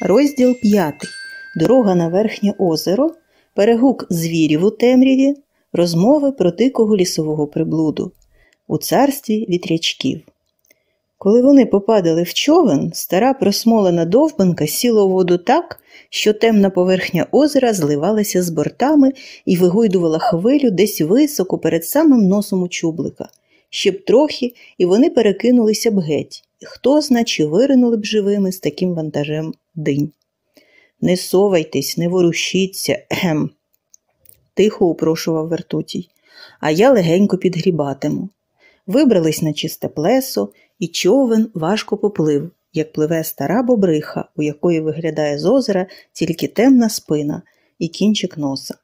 Розділ п'ятий. Дорога на верхнє озеро, перегук звірів у темряві, розмови про дикого лісового приблуду у царстві вітрячків. Коли вони попадали в човен, стара просмолена довбанка сіла у воду так, що темна поверхня озера зливалася з бортами і вигойдувала хвилю десь високо перед самим носом у чублика. Ще б трохи, і вони перекинулися б геть. Хто зна, чи виринули б живими з таким вантажем динь. Не совайтесь, не ворушіться, ехем, тихо упрошував Вертутій, а я легенько підгрібатиму. Вибрались на чисте плесо, і човен важко поплив, як пливе стара бобриха, у якої виглядає з озера тільки темна спина і кінчик носа.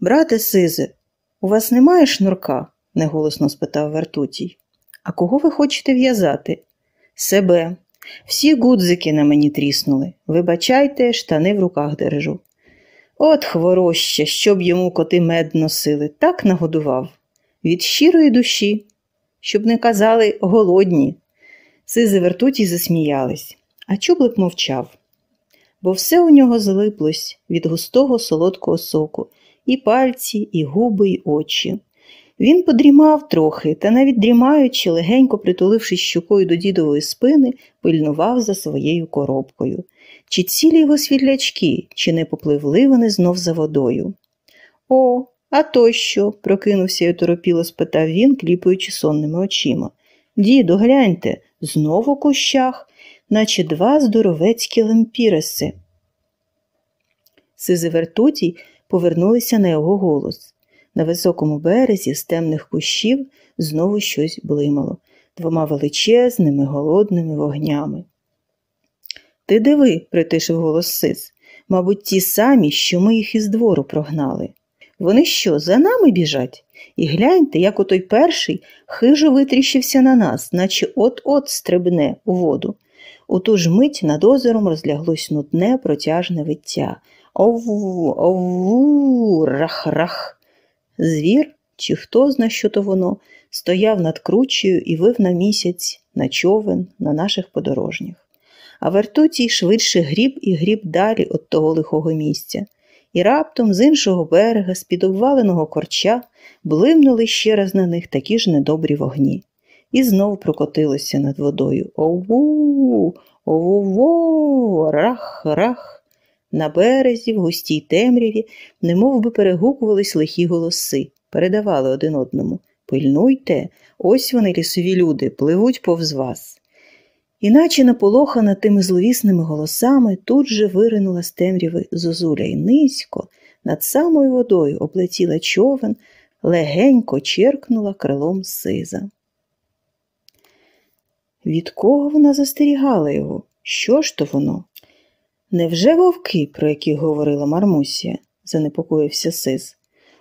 Брате Сизе, у вас немає шнурка? неголосно спитав Вертутій. А кого ви хочете в'язати? Себе. Всі гудзики на мені тріснули. Вибачайте, штани в руках держу. От хвороща, щоб йому коти мед носили, так нагодував. Від щирої душі, щоб не казали голодні. Сизи вертуті засміялись, а чублик мовчав, бо все у нього злиплось від густого солодкого соку, і пальці, і губи, і очі. Він подрімав трохи, та навіть дрімаючи, легенько притулившись щукою до дідової спини, пильнував за своєю коробкою. Чи цілі його світлячки, чи не попливли вони знов за водою? О, а то що? прокинувся й оторопіло спитав він, кліпаючи сонними очима. Діду, гляньте, знову у кущах, наче два здоровецькі лемпіреси. Сизивертутій повернулися на його голос. На високому березі з темних кущів знову щось блимало двома величезними голодними вогнями. Ти диви, притишив голос Сис, мабуть, ті самі, що ми їх із двору прогнали. Вони що, за нами біжать? І гляньте, як отой перший хижо витріщився на нас, наче от-от стрибне у воду. У ту ж мить над озером розляглось нудне протяжне виття. Ову, ову, рах-рах. Звір, чи хто зна, що то воно, стояв над кручею і вив на місяць, на човен, на наших подорожніх. А вертутій швидше гріб і гріб далі від того лихого місця. І раптом з іншого берега, з під обваленого корча, блимнули ще раз на них такі ж недобрі вогні. І знов прокотилося над водою. Ову, ову, рах, рах. На березі, в густій темряві, немов би перегукувались лихі голоси, передавали один одному Пильнуйте, ось вони, лісові люди, пливуть повз вас. Іначе наполохана тими зловісними голосами тут же виринула з темряви зозуля і низько, над самою водою облетіла човен, легенько черкнула крилом сиза. Від кого вона застерігала його? Що ж то воно? Невже вовки, про які говорила Мармусія? занепокоївся Сис.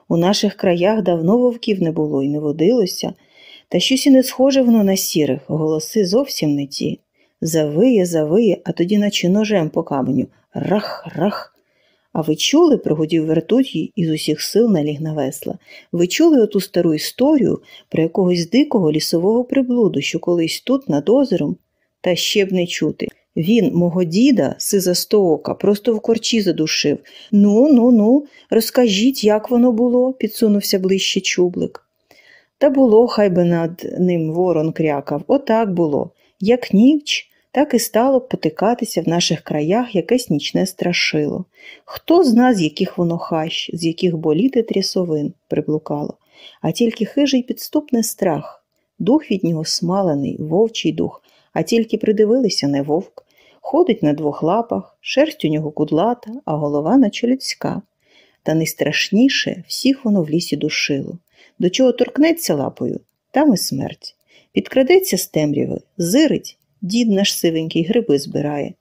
У наших краях давно вовків не було і не водилося, та щось і не схоже воно на сірих, голоси зовсім не ті. Завиє, завиє, а тоді, наче ножем по каменю. Рах, рах. А ви чули, прогудів вертутій і з усіх сил наліг на весла. Ви чули оту стару історію про якогось дикого лісового приблуду, що колись тут, над озером, та ще б не чути. Він, мого діда, сиза стоока, просто в корчі задушив. Ну, ну, ну, розкажіть, як воно було, підсунувся ближче чублик. Та було, хай би над ним ворон крякав. Отак було. Як ніч, так і стало потикатися в наших краях якесь нічне страшило. Хто зна, з яких воно хащ, з яких боліти трясовин приблукало, а тільки хижий підступний страх, дух від нього смалений, вовчий дух, а тільки придивилися не вовк. Ходить на двох лапах, шерсть у нього кудлата, а голова наче людська. Та найстрашніше всіх воно в лісі душило. До чого торкнеться лапою, там і смерть. Підкрадеться з темряви, зирить, дід наш сивенький гриби збирає.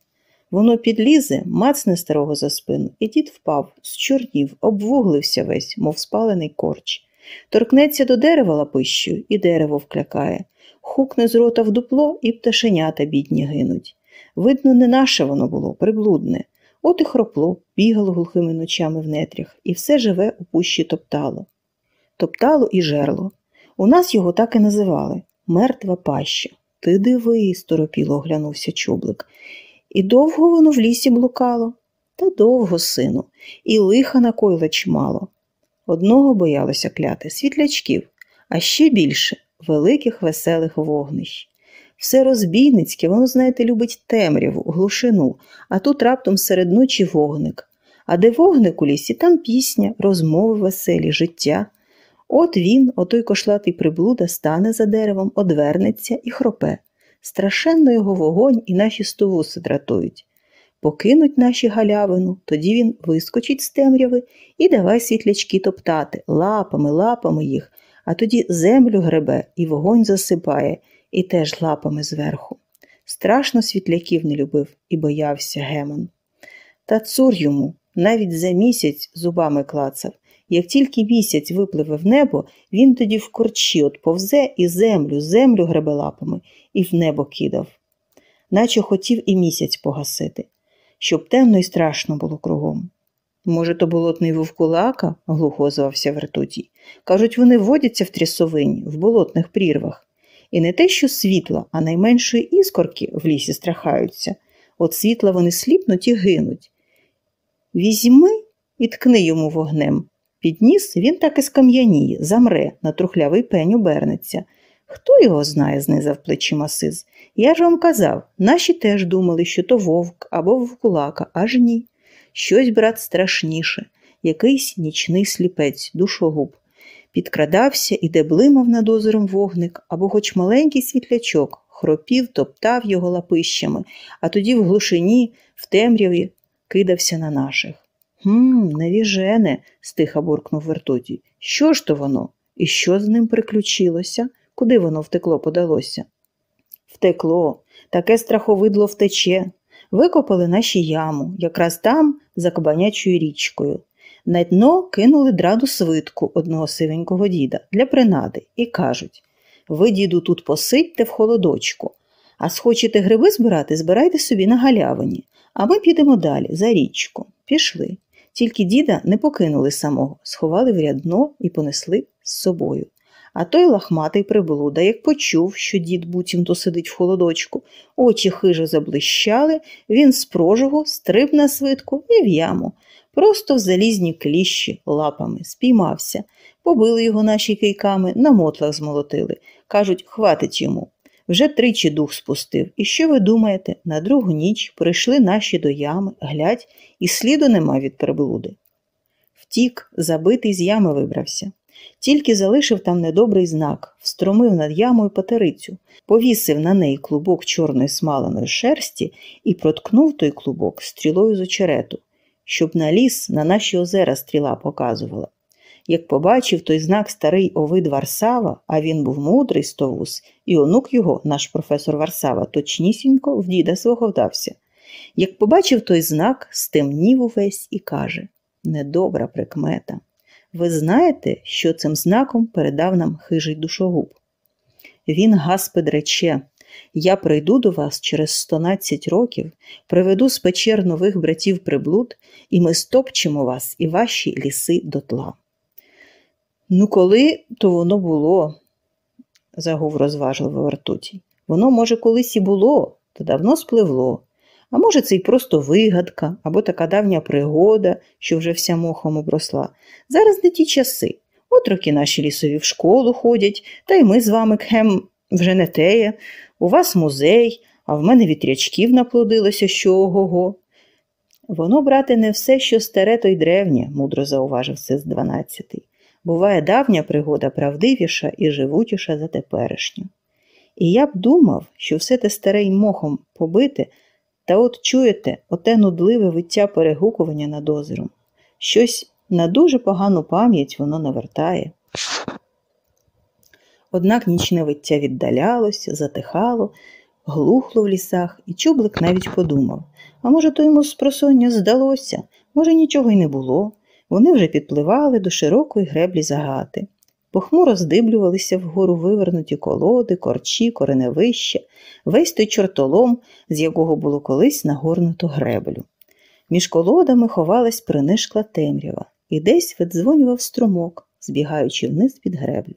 Воно підлізе, мацне старого за спину, і дід впав, зчорнів, обвуглився весь, мов спалений корч. Торкнеться до дерева лапищою, і дерево вклякає, хукне з рота в дупло, і пташенята бідні гинуть. Видно, не наше воно було, приблудне. От і хропло, бігало глухими ночами в нетрях, і все живе у пущі топтало. Топтало і жерло. У нас його так і називали мертва паща. Ти диви, сторопіло оглянувся чублик. І довго воно в лісі блукало? Та довго, сину, і лиха накоїла чимало. Одного боялося кляти світлячків, а ще більше великих веселих вогнищ. Все розбійницьке, воно, знаєте, любить темряву, глушину, а тут раптом серед ночі вогник. А де вогник у лісі, там пісня, розмови веселі, життя. От він, отой кошлатий приблуда, стане за деревом, одвернеться і хропе. Страшенно його вогонь і наші стовуси дратують. Покинуть наші галявину, тоді він вискочить з темряви і давай світлячки топтати, лапами, лапами їх, а тоді землю гребе і вогонь засипає, і теж лапами зверху. Страшно світляків не любив і боявся Гемон. Та цур йому навіть за місяць зубами клацав. Як тільки місяць випливе в небо, він тоді в корчі от повзе і землю, землю гребе лапами і в небо кидав, наче хотів і місяць погасити, щоб темно і страшно було кругом. Може, то болотний вовкулака, глухо озвався вертутій. Кажуть, вони водяться в трясовині, в болотних прірвах. І не те, що світла, а найменшої іскорки в лісі страхаються. От світла вони сліпнуть і гинуть. Візьми і ткни йому вогнем. Підніс він так і скам'яніє, замре, на трухлявий пень обернеться. Хто його знає, знизав плечима Сиз. Я ж вам казав, наші теж думали, що то вовк або вовкулака, аж ні. Щось, брат, страшніше, якийсь нічний сліпець, душогуб. Підкрадався і де блимав над озером вогник, або хоч маленький світлячок, хропів, топтав його лапищами, а тоді в глушині, в темряві кидався на наших. Гм, невіжене, стиха буркнув вертутій. Що ж то воно? І що з ним приключилося? Куди воно втекло подалося? Втекло, таке страховидло втече. Викопали наші яму, якраз там, за кабанячою річкою. На дно кинули драду свитку одного сивенького діда для принади і кажуть ви, діду, тут посидьте в холодочку, а схочете гриби збирати, збирайте собі на галявині, а ми підемо далі, за річку. Пішли. Тільки діда не покинули самого, сховали в рядно і понесли з собою. А той лахматий приблуда, як почув, що дід буцімто сидить в холодочку, очі хижо заблищали, він з прожогу стриб на свитку і в яму. Просто в залізні кліщі лапами спіймався. Побили його наші кийками, на мотлах змолотили. Кажуть, хватить йому. Вже тричі дух спустив. І що ви думаєте? На другу ніч прийшли наші до ями, глядь, і сліду нема від приблуди. Втік, забитий з ями вибрався. Тільки залишив там недобрий знак, встромив над ямою патерицю, повісив на неї клубок чорної смаленої шерсті і проткнув той клубок стрілою з очерету, щоб на ліс на наші озера стріла показувала. Як побачив той знак старий Овид Варсава, а він був мудрий стовус, і онук його, наш професор Варсава, точнісінько в діда свого вдався. Як побачив той знак, стемнів увесь і каже Недобра прикмета. Ви знаєте, що цим знаком передав нам хижий душогуб? Він гаспед рече Я прийду до вас через 112 років, приведу з печер нових братів приблуд, і ми стопчемо вас і ваші ліси дотла. Ну, коли то воно було, загув розважливо ртутій. Воно, може, колись і було, то давно спливло. А може, це й просто вигадка або така давня пригода, що вже вся мохом обросла. Зараз не ті часи. Отроки наші лісові в школу ходять, та й ми з вами кхем вже не теє. У вас музей, а в мене вітрячків наплодилося, що ого-го. Воно, брате, не все, що старе, то й древнє, мудро зауважив це з дванадцятий. Буває давня пригода правдивіша і живучіша за теперішню. І я б думав, що все те старе й мохом побите, та от чуєте оте нудливе виття перегукування над озером. Щось на дуже погану пам'ять воно навертає. Однак нічне виття віддалялося, затихало, глухло в лісах, і чублик навіть подумав а може, то йому спросоння здалося, може, нічого й не було. Вони вже підпливали до широкої греблі загати. Похмуро здиблювалися вгору вивернуті колоди, корчі, кореневища, весь той чортолом, з якого було колись нагорнуто греблю. Між колодами ховалась принишкла темрява, і десь видзвонював струмок, збігаючи вниз під греблю.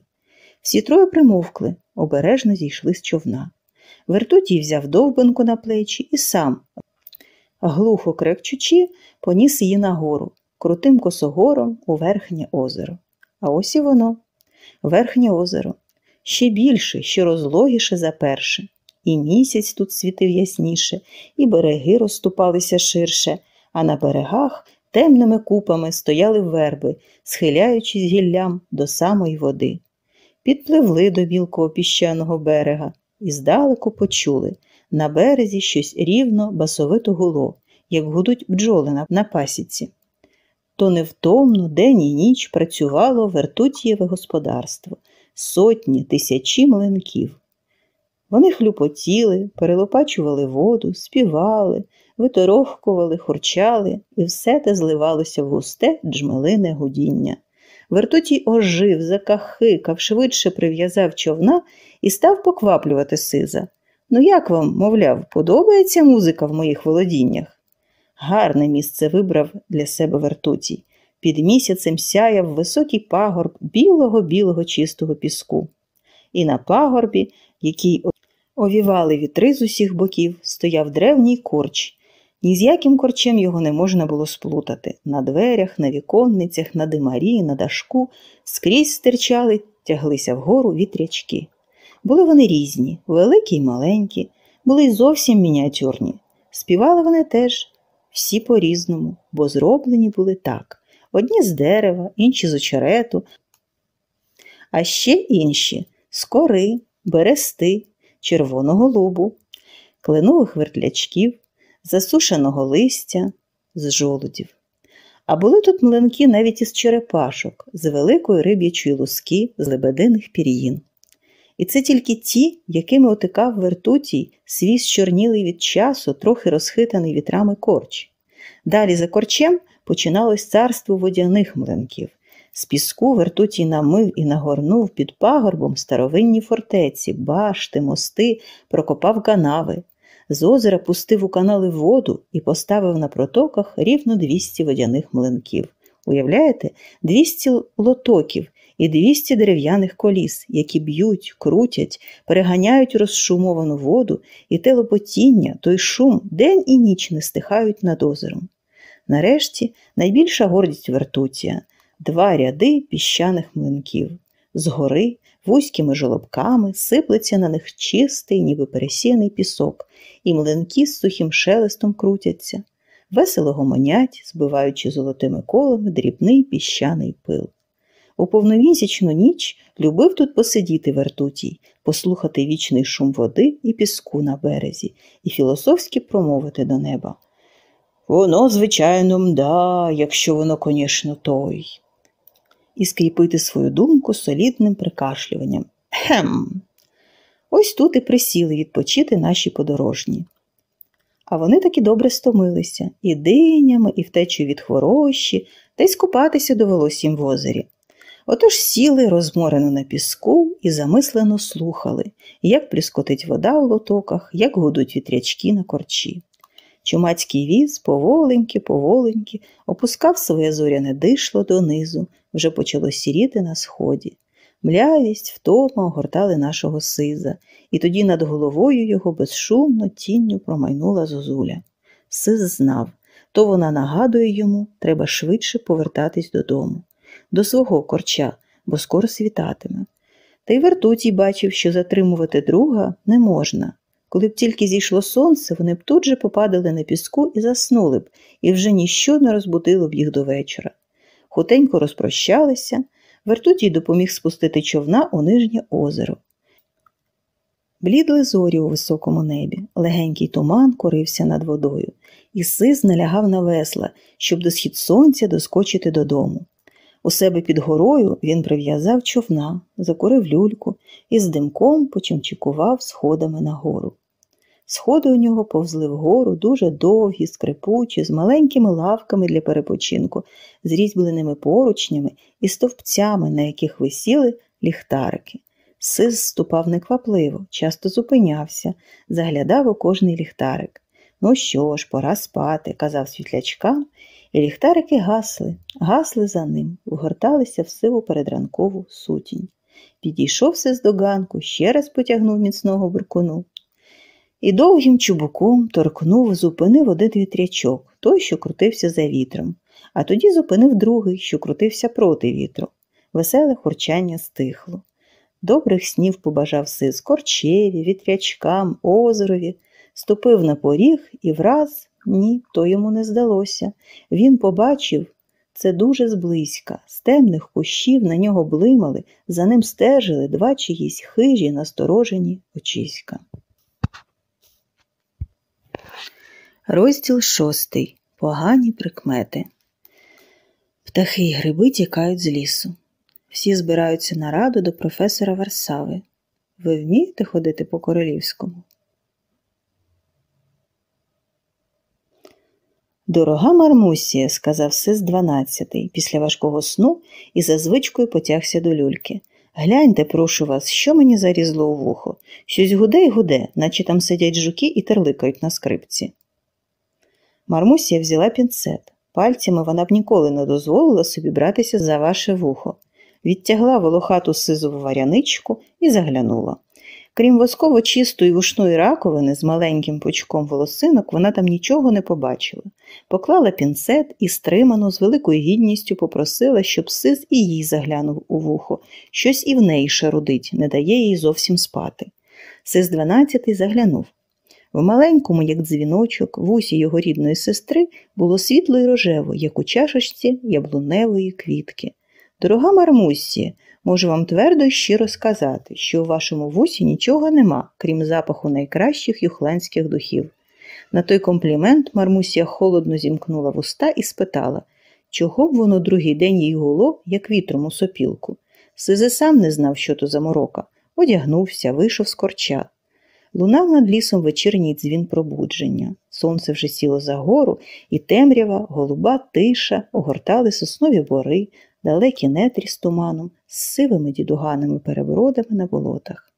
Всі троє примовкли, обережно зійшли з човна. Вертутій взяв довбинку на плечі і сам глухо крекчучи, поніс її нагору, крутим косогором у верхнє озеро. А ось і воно, верхнє озеро, ще більше, що розлогіше за перше. І місяць тут світив ясніше, і береги розступалися ширше, а на берегах темними купами стояли верби, схиляючись гіллям до самої води. Підпливли до білкого піщаного берега і здалеку почули на березі щось рівно басовито гуло, як гудуть бджоли на пасіці. То невтомно день і ніч працювало вертутієве господарство, сотні, тисячі млинків. Вони хлюпотіли, перелопачували воду, співали, виторохкували, хурчали, і все те зливалося в густе джмелине гудіння. Вертутій ожив, закахикав, швидше прив'язав човна і став покваплювати сиза. Ну, як вам, мовляв, подобається музика в моїх володіннях? Гарне місце вибрав для себе Вертутій. Під місяцем сяяв високий пагорб білого білого чистого піску. І на пагорбі, який овівали вітри з усіх боків, стояв древній корч. Ні з яким корчем його не можна було сплутати. На дверях, на віконницях, на димарі, на дашку скрізь стирчали, тяглися вгору вітрячки. Були вони різні, великі й маленькі, були й зовсім мініатюрні. Співали вони теж всі по-різному, бо зроблені були так одні з дерева, інші з очерету, а ще інші з кори, берести, червоного лубу, кленових вертлячків, засушеного листя, з жолудів. А були тут млинки навіть із черепашок, з великої риб'ячої луски, з лебединих пір'їн. І це тільки ті, якими отикав вертутій свій щорнілий від часу, трохи розхитаний вітрами корч. Далі за корчем починалось царство водяних млинків. З піску вертутій намив і нагорнув під пагорбом старовинні фортеці, башти, мости, прокопав канави. З озера пустив у канали воду і поставив на протоках рівно 200 водяних млинків. Уявляєте, 200 лотоків і 200 дерев'яних коліс, які б'ють, крутять, переганяють розшумовану воду, і те лопотіння, той шум день і ніч не стихають над озером. Нарешті найбільша гордість вертуція два ряди піщаних млинків. Згори вузькими жолобками сиплеться на них чистий, ніби пересіяний пісок, і млинки з сухим шелестом крутяться, весело гомонять, збиваючи золотими колами дрібний піщаний пил. У повномісячну ніч любив тут посидіти вертутій, послухати вічний шум води і піску на березі, і філософськи промовити до неба. Воно, звичайно, мда, якщо воно, конечно, той. І скріпити свою думку солідним прикашлюванням. Хем. Ось тут і присіли відпочити наші подорожні. А вони таки добре стомилися і динями, і втечею від хворощі, та й скупатися довелось їм в озері. Отож сіли розморено на піску і замислено слухали, як пліскотить вода у лотоках, як гудуть вітрячки на корчі. Чумацький віз поволеньки, поволеньки опускав своє зоряне дишло донизу, вже почало сіріти на сході. Млявість, втома огортали нашого сиза, і тоді над головою його безшумно тінню промайнула зозуля. Сиз знав, то вона нагадує йому, треба швидше повертатись додому до свого корча, бо скоро світатиме. Та й вертутій бачив, що затримувати друга не можна. Коли б тільки зійшло сонце, вони б тут же попадали на піску і заснули б, і вже ніщо не розбудило б їх до вечора. Хутенько розпрощалися, вертутій допоміг спустити човна у нижнє озеро. Блідли зорі у високому небі, легенький туман корився над водою, і сис налягав на весла, щоб до схід сонця доскочити додому. У себе під горою він прив'язав човна, закурив люльку і з димком почимчикував сходами нагору. Сходи у нього повзли вгору дуже довгі, скрипучі, з маленькими лавками для перепочинку, з різьбленими поручнями і стовпцями, на яких висіли ліхтарики. Сис ступав неквапливо, часто зупинявся, заглядав у кожний ліхтарик. Ну що ж, пора спати, казав світлячкам і ліхтарики гасли, гасли за ним, вгорталися в сиву передранкову сутінь. Підійшов все з доганку, ще раз потягнув міцного буркуну. і довгим чубуком торкнув, зупинив один вітрячок, той, що крутився за вітром, а тоді зупинив другий, що крутився проти вітру. Веселе хурчання стихло. Добрих снів побажав сис корчеві, вітрячкам, озерові, ступив на поріг і враз ні, то йому не здалося. Він побачив це дуже зблизька. З темних кущів на нього блимали, за ним стежили два чиїсь хижі, насторожені очиська. Розділ шостий. Погані прикмети. Птахи й гриби тікають з лісу. Всі збираються на раду до професора Варсави. Ви вмієте ходити по королівському? Дорога Мармусія, сказав сис дванадцятий, після важкого сну і за звичкою потягся до люльки. Гляньте, прошу вас, що мені зарізло у вухо. Щось гуде й гуде, наче там сидять жуки і терликають на скрипці. Мармусія взяла пінцет. Пальцями вона б ніколи не дозволила собі братися за ваше вухо. Відтягла волохату сизову варяничку і заглянула. Крім восково чистої вушної раковини з маленьким пучком волосинок, вона там нічого не побачила. Поклала пінцет і стримано, з великою гідністю попросила, щоб сиз і їй заглянув у вухо. Щось і в неї шарудить, не дає їй зовсім спати. Сиз дванадцятий заглянув. В маленькому, як дзвіночок, вусі його рідної сестри було світло й рожево, як у чашечці яблуневої квітки. Дорога Мармуссі, можу вам твердо й щиро сказати, що у вашому вусі нічого нема, крім запаху найкращих юхландських духів. На той комплімент Мармусія холодно зімкнула вуста і спитала, чого б воно другий день їй гуло, як вітром у сопілку. Сизе сам не знав, що то за морока, одягнувся, вийшов з корча. Лунав над лісом вечірній дзвін пробудження. Сонце вже сіло за гору, і темрява, голуба тиша огортали соснові бори, далекі нетрі з туманом, з сивими дідуганими перебродами на болотах.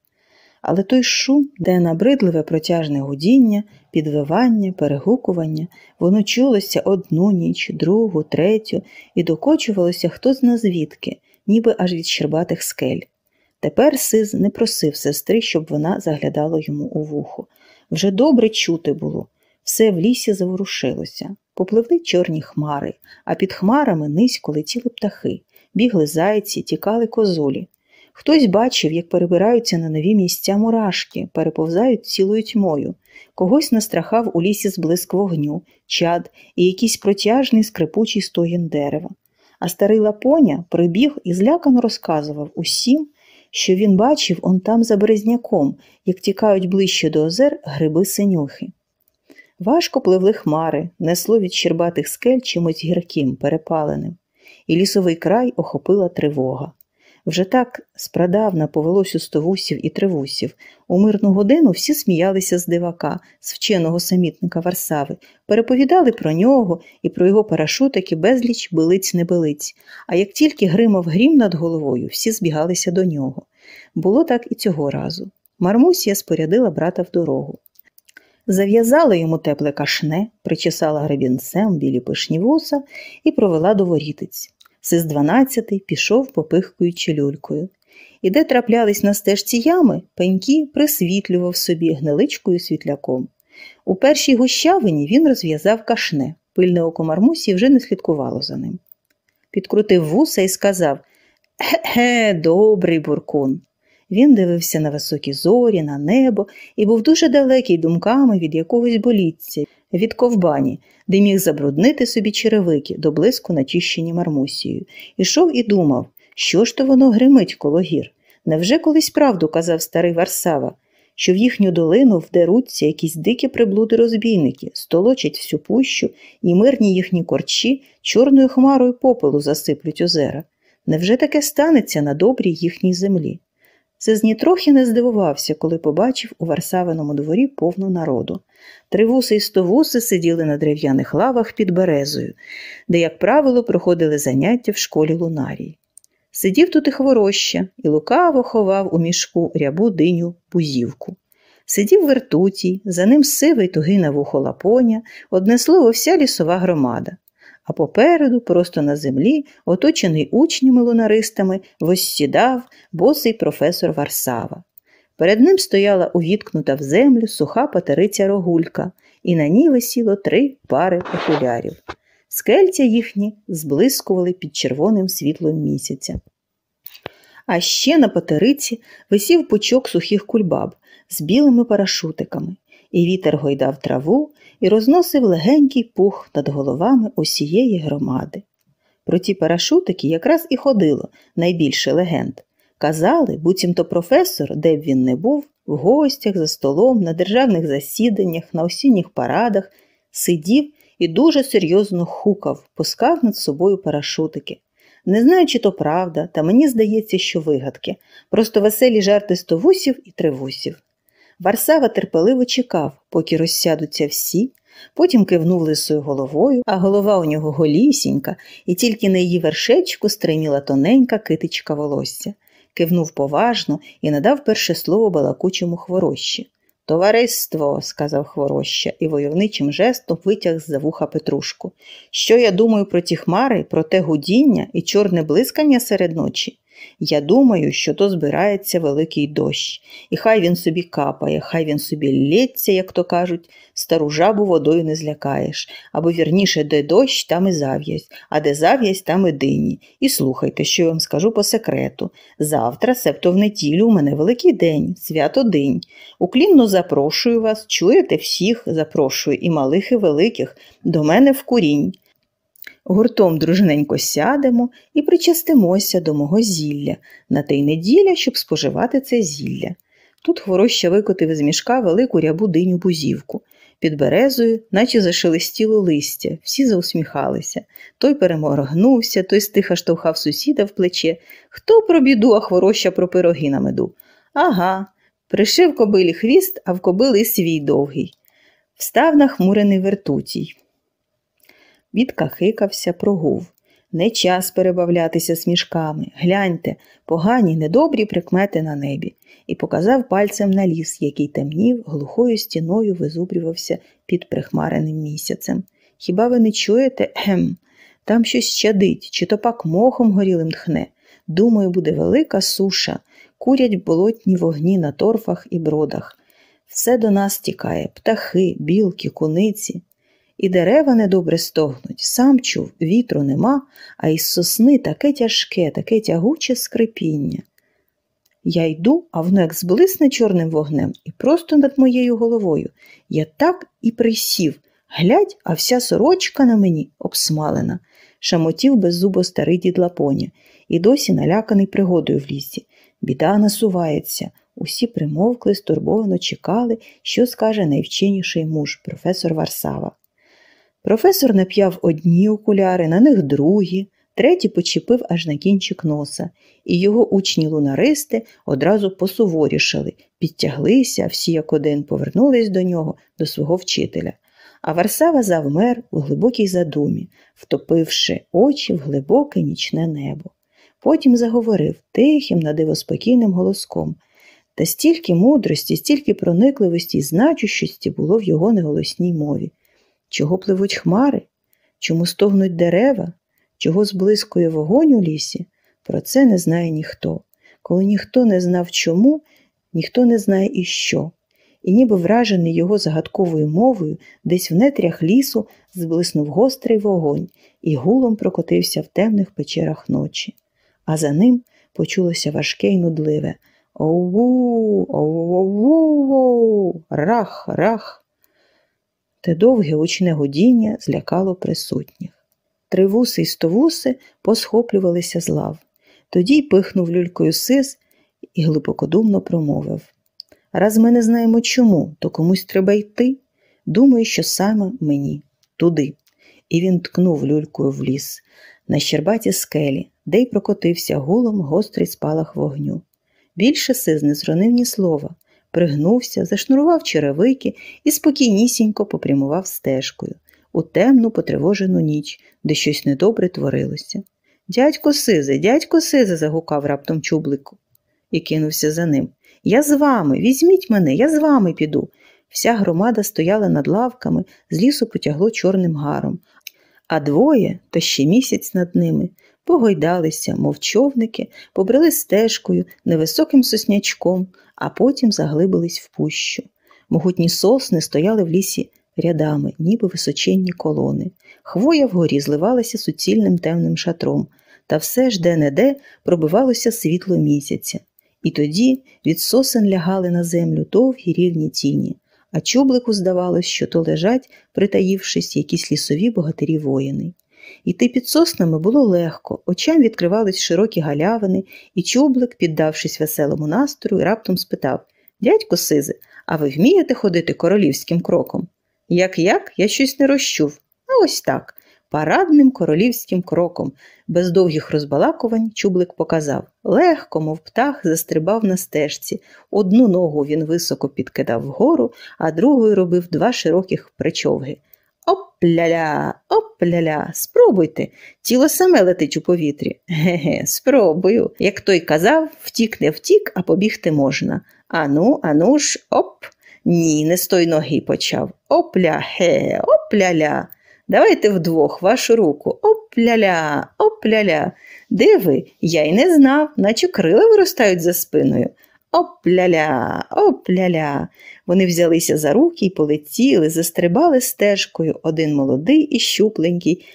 Але той шум, де набридливе протяжне гудіння, підвивання, перегукування, воно чулося одну ніч, другу, третю і докочувалося хто зна звідки, ніби аж від щербатих скель. Тепер Сиз не просив сестри, щоб вона заглядала йому у вухо. Вже добре чути було. Все в лісі заворушилося. Попливли чорні хмари, а під хмарами низько летіли птахи, бігли зайці, тікали козулі. Хтось бачив, як перебираються на нові місця мурашки, переповзають цілою тьмою, когось настрахав у лісі зблиск вогню, чад і якийсь протяжний скрипучий стогін дерева. А старий лапоня прибіг і злякано розказував усім, що він бачив он там за березняком, як тікають ближче до озер гриби синюхи. Важко пливли хмари, несло від щербатих скель чимось гірким, перепаленим, і лісовий край охопила тривога. Вже так спрадавна повелось у стовусів і тривусів. У мирну годину всі сміялися з дивака, з вченого самітника Варсави, переповідали про нього і про його парашутики безліч билиць небилиць. А як тільки гримав грім над головою, всі збігалися до нього. Було так і цього разу. Мармусія спорядила брата в дорогу. Зав'язала йому тепле кашне, причесала гребінцем білі пишні вуса і провела до ворітиць. Сис дванадцятий пішов, попихкуючи люлькою. І де траплялись на стежці ями, пеньки присвітлював собі гниличкою світляком. У першій гущавині він розв'язав кашне, пильне око Мармусі вже не слідкувало за ним. Підкрутив вуса і сказав Ге, добрий буркун. Він дивився на високі зорі, на небо і був дуже далекий думками від якогось боліття, від ковбані, де міг забруднити собі черевики до блиску начищені мармусією. Ішов і думав, що ж то воно гримить коло гір. Невже колись правду казав старий Варсава, що в їхню долину вдеруться якісь дикі приблуди розбійники, столочать всю пущу і мирні їхні корчі чорною хмарою попелу засиплють озера? Невже таке станеться на добрій їхній землі? Сезні трохи не здивувався, коли побачив у Варсавиному дворі повну народу. Тривуси і стовуси сиділи на дерев'яних лавах під березою, де, як правило, проходили заняття в школі лунарії. Сидів тут і хвороща і лукаво ховав у мішку рябу диню пузівку. Сидів вертутій, за ним сивий тугий на вухо лапоня, одне слово, вся лісова громада а попереду, просто на землі, оточений учнями лунаристами, воссідав босий професор Варсава. Перед ним стояла увіткнута в землю суха патериця рогулька, і на ній висіло три пари окулярів. Скельця їхні зблискували під червоним світлом місяця. А ще на патериці висів пучок сухих кульбаб з білими парашутиками, і вітер гойдав траву і розносив легенький пух над головами усієї громади. Про ті парашутики якраз і ходило найбільше легенд. Казали, буцімто професор, де б він не був, в гостях, за столом, на державних засіданнях, на осінніх парадах, сидів і дуже серйозно хукав, пускав над собою парашутики. Не знаю, чи то правда, та мені здається, що вигадки, просто веселі жарти стовусів і тривусів. Варсава терпеливо чекав, поки розсядуться всі, потім кивнув лисою головою, а голова у нього голісінька, і тільки на її вершечку стриміла тоненька китичка волосся. Кивнув поважно і надав перше слово балакучому хворощі. Товариство, сказав Хвороща і войовничим жестом витяг з за вуха Петрушку. Що я думаю про ті хмари, про те гудіння і чорне блискання серед ночі? Я думаю, що то збирається великий дощ, і хай він собі капає, хай він собі лється, як то кажуть, стару жабу водою не злякаєш, або вірніше, де дощ, там і зав'язь, а де зав'язь, там і дині. І слухайте, що я вам скажу по секрету. Завтра, себто в неділю, у мене великий день, свято день. Уклінно запрошую вас, чуєте всіх, запрошую, і малих, і великих, до мене в курінь. Гуртом дружненько сядемо і причастимося до мого зілля на те й неділя, щоб споживати це зілля. Тут хвороща викотив із мішка велику рябу диню бузівку. Під березою, наче зашелестіло листя, всі заусміхалися. Той переморгнувся, той стиха штовхав сусіда в плече. Хто про біду, а хвороща про пироги на меду? Ага, пришив кобилі хвіст, а в кобили свій довгий. Встав нахмурений вертутій. Відкахикався, прогув. Не час перебавлятися смішками. Гляньте, погані, недобрі прикмети на небі, і показав пальцем на ліс, який темнів, глухою стіною визубрювався під прихмареним місяцем. Хіба ви не чуєте? Ем, там щось чадить, чи то пак мохом горілим тхне. Думаю, буде велика суша, курять болотні вогні на торфах і бродах. Все до нас тікає птахи, білки, куниці і дерева недобре стогнуть. Сам чув, вітру нема, а із сосни таке тяжке, таке тягуче скрипіння. Я йду, а воно як зблисне чорним вогнем і просто над моєю головою. Я так і присів. Глядь, а вся сорочка на мені обсмалена, шамотів беззубо старий дід Лапоня, і досі наляканий пригодою в лісі. Біда насувається. Усі примовкли, стурбовано чекали, що скаже найвченіший муж, професор Варсава. Професор нап'яв одні окуляри, на них другі, третій почепив аж на кінчик носа, і його учні лунаристи одразу посуворішали, підтяглися, всі як один повернулись до нього, до свого вчителя. А Варсава завмер у глибокій задумі, втопивши очі в глибоке нічне небо. Потім заговорив тихим, надивоспокійним голоском. Та стільки мудрості, стільки проникливості і значущості було в його неголосній мові. Чого пливуть хмари? Чому стогнуть дерева? Чого зблискує вогонь у лісі? Про це не знає ніхто. Коли ніхто не знав чому, ніхто не знає і що. І ніби вражений його загадковою мовою, десь в нетрях лісу зблиснув гострий вогонь і гулом прокотився в темних печерах ночі. А за ним почулося важке й нудливе Оу, оу, рах, рах. Те довге гучне гудіння злякало присутніх. Тривуси й стовуси посхоплювалися з лав. Тоді й пихнув люлькою сис і глибокодумно промовив Раз ми не знаємо чому, то комусь треба йти. Думаю, що саме мені, туди. І він ткнув люлькою в ліс, на щербаті скелі, де й прокотився гулом гострий спалах вогню. Більше сиз не зронив ні слова пригнувся, зашнурував черевики і спокійнісінько попрямував стежкою у темну потривожену ніч, де щось недобре творилося. Дядько Сизе, дядько Сизе, загукав раптом чублику і кинувся за ним. Я з вами, візьміть мене, я з вами піду. Вся громада стояла над лавками, з лісу потягло чорним гаром, а двоє, то ще місяць над ними, погойдалися, мов човники, побрели стежкою, невисоким соснячком, а потім заглибились в пущу. Могутні сосни стояли в лісі рядами, ніби височенні колони. Хвоя вгорі зливалася суцільним темним шатром, та все ж де-не-де пробивалося світло місяця. І тоді від сосен лягали на землю довгі рівні тіні, а чублику здавалось, що то лежать, притаївшись, якісь лісові богатирі воїни. Іти під соснами було легко, очам відкривались широкі галявини, і чублик, піддавшись веселому настрою, раптом спитав Дядько Сизе, а ви вмієте ходити королівським кроком? Як як, я щось не розчув. А ось так. Парадним королівським кроком, без довгих розбалакувань, чублик показав. Легко, мов птах, застрибав на стежці. Одну ногу він високо підкидав вгору, а другою робив два широких причовги. Оп-ля-ля, оп-ля-ля, спробуйте. Тіло саме летить у повітрі. Ге-ге, спробую. Як той казав, втік не втік, а побігти можна. Ану, ану ж, оп. Ні, не з той ноги почав. Опля-ге, опля-ля. Давайте вдвох вашу руку. Опля-ля, опля-ля. Де ви? Я й не знав, наче крила виростають за спиною. Опля-ля, опля-ля. Вони взялися за руки й полетіли, застрибали стежкою один молодий і щупленький,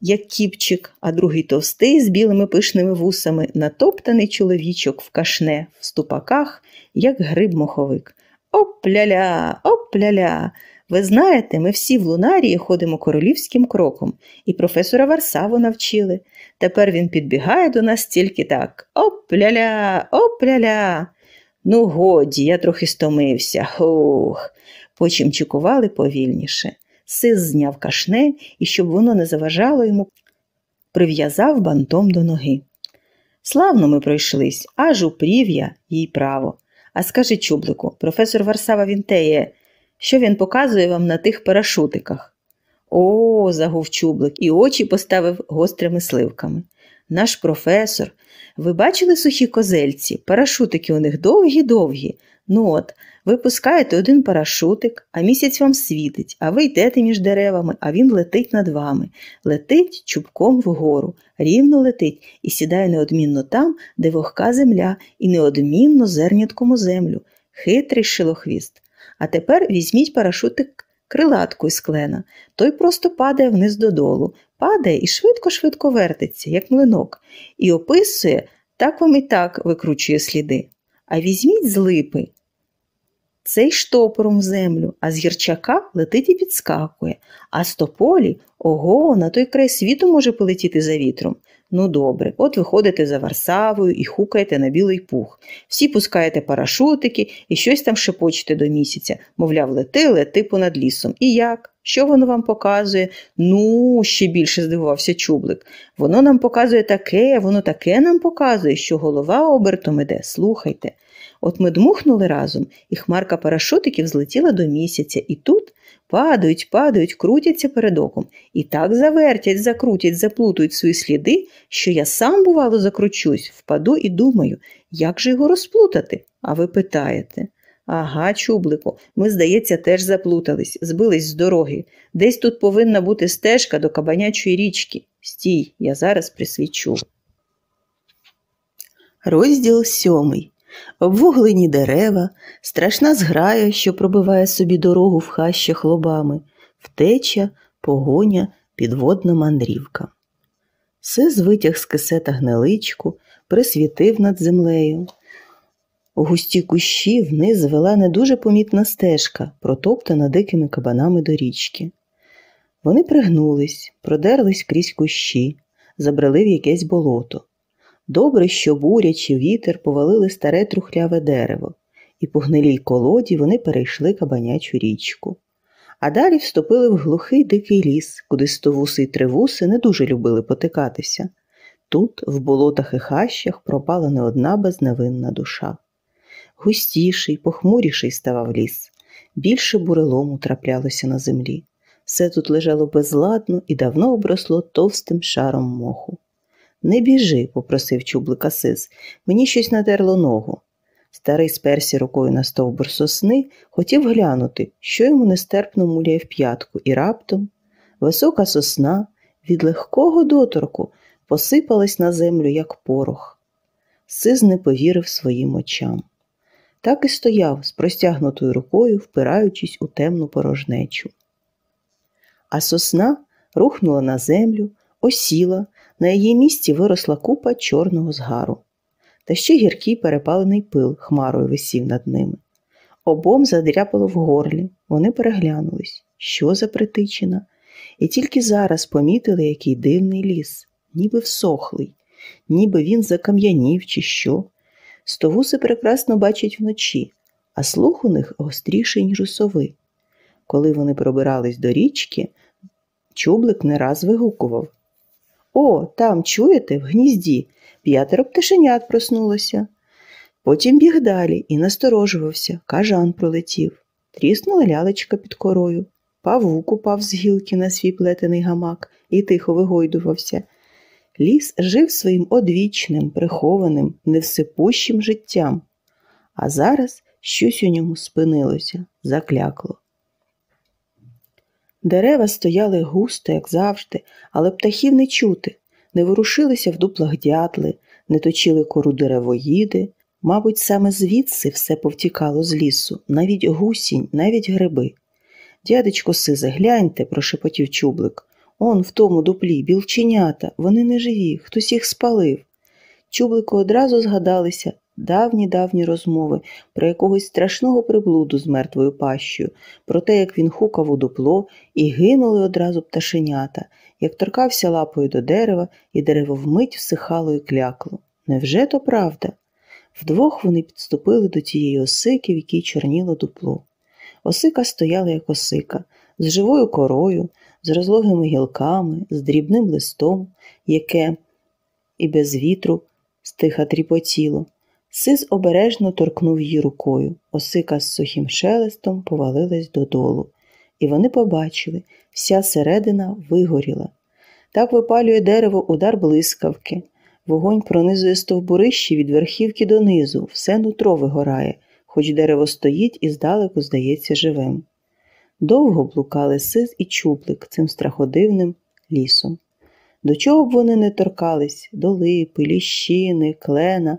як кіпчик, а другий товстий з білими пишними вусами, натоптаний чоловічок в кашне, в ступаках, як гриб моховик. Опля-ля, опля-ля. Ви знаєте, ми всі в лунарії ходимо королівським кроком, і професора Варсаву навчили. Тепер він підбігає до нас тільки так. Опля-ля, опля-ля. Ну, годі, я трохи стомився. Хух. Почимчикували повільніше. Сис зняв кашне і, щоб воно не заважало йому, прив'язав бантом до ноги. Славно ми пройшлись, аж упрів я їй право. А скажи чублику, професор Варсава Вінтеє, що він показує вам на тих парашутиках? О, загув чублик і очі поставив гострими сливками. Наш професор. Ви бачили сухі козельці? Парашутики у них довгі-довгі. Ну от, ви пускаєте один парашутик, а місяць вам світить, а ви йдете між деревами, а він летить над вами. Летить чубком вгору, рівно летить і сідає неодмінно там, де вогка земля, і неодмінно зерняткому землю. Хитрий шилохвіст. А тепер візьміть парашутик крилатку із клена. Той просто падає вниз додолу, падає і швидко-швидко вертиться, як млинок, і описує, так вам і так викручує сліди. А візьміть з липи. Цей штопором в землю, а з гірчака летить і підскакує, а з тополі ого, на той край світу може полетіти за вітром. Ну добре, от ви ходите за Варсавою і хукаєте на білий пух. Всі пускаєте парашутики і щось там шепочете до місяця, мовляв, лети, лети понад лісом. І як? Що воно вам показує? Ну, ще більше здивувався чублик. Воно нам показує таке, воно таке нам показує, що голова обертом іде. Слухайте. От ми дмухнули разом, і хмарка парашутиків злетіла до місяця, і тут падають, падають, крутяться перед оком. І так завертять, закрутять, заплутують свої сліди, що я сам, бувало, закручусь, впаду і думаю, як же його розплутати? А ви питаєте. Ага, чублику, ми, здається, теж заплутались, збились з дороги. Десь тут повинна бути стежка до кабанячої річки. Стій, я зараз присвічу. Розділ сьомий. Обвуглені дерева, страшна зграя, що пробиває собі дорогу в хащах лобами, втеча, погоня, підводна мандрівка. Сис витяг з кисета гниличку, присвітив над землею. У густі кущі вниз вела не дуже помітна стежка, протоптана дикими кабанами до річки. Вони пригнулись, продерлись крізь кущі, забрали в якесь болото. Добре, що буря чи вітер повалили старе трухляве дерево, і по гнилій колоді вони перейшли кабанячу річку. А далі вступили в глухий дикий ліс, куди стовуси й тривуси не дуже любили потикатися. Тут, в болотах і хащах, пропала не одна безневинна душа. Густіший, похмуріший ставав ліс, більше бурелому траплялося на землі. Все тут лежало безладно і давно обросло товстим шаром моху. Не біжи, попросив чублика сис, мені щось натерло ногу. Старий сперся рукою на стовбур сосни, хотів глянути, що йому нестерпно муляє в п'ятку, і раптом висока сосна від легкого доторку посипалась на землю, як порох. Сиз не повірив своїм очам. Так і стояв з простягнутою рукою, впираючись у темну порожнечу. А сосна рухнула на землю, осіла, на її місці виросла купа чорного згару. Та ще гіркий перепалений пил хмарою висів над ними. Обом задряпало в горлі, вони переглянулись, що за притичина, і тільки зараз помітили, який дивний ліс, ніби всохлий, ніби він закам'янів, чи що. Стовуси прекрасно бачать вночі, а слух у них гостріший, ніж у сови. Коли вони пробирались до річки, чублик не раз вигукував О, там, чуєте, в гнізді, п'ятеро пташенят проснулося. Потім біг далі і насторожувався, кажан пролетів. Тріснула лялечка під корою. Павук упав з гілки на свій плетений гамак і тихо вигойдувався. Ліс жив своїм одвічним, прихованим, невсипущим життям, а зараз щось у ньому спинилося, заклякло. Дерева стояли густо, як завжди, але птахів не чути, не ворушилися в дуплах дятли, не точили кору деревоїди. Мабуть, саме звідси все повтікало з лісу, навіть гусінь, навіть гриби. Дядечко Сизе, гляньте, прошепотів чублик. Он в тому дуплі білченята, вони не живі, хтось їх спалив. Чублику одразу згадалися давні давні розмови про якогось страшного приблуду з мертвою пащею, про те, як він хукав у дупло, і гинули одразу пташенята, як торкався лапою до дерева, і дерево вмить всихало і клякло. Невже то правда? Вдвох вони підступили до тієї осики, в якій чорніло дупло. Осика стояла, як осика, з живою корою, з розлогими гілками, з дрібним листом, яке і без вітру стиха тріпотіло. Сис обережно торкнув її рукою. Осика з сухим шелестом повалилась додолу, і вони побачили, вся середина вигоріла. Так випалює дерево удар блискавки. Вогонь пронизує стовбурищі від верхівки донизу, все нутро вигорає, хоч дерево стоїть і здалеку здається живим. Довго блукали сиз і чуплик цим страходивним лісом. До чого б вони не торкались до липи, ліщини, клена,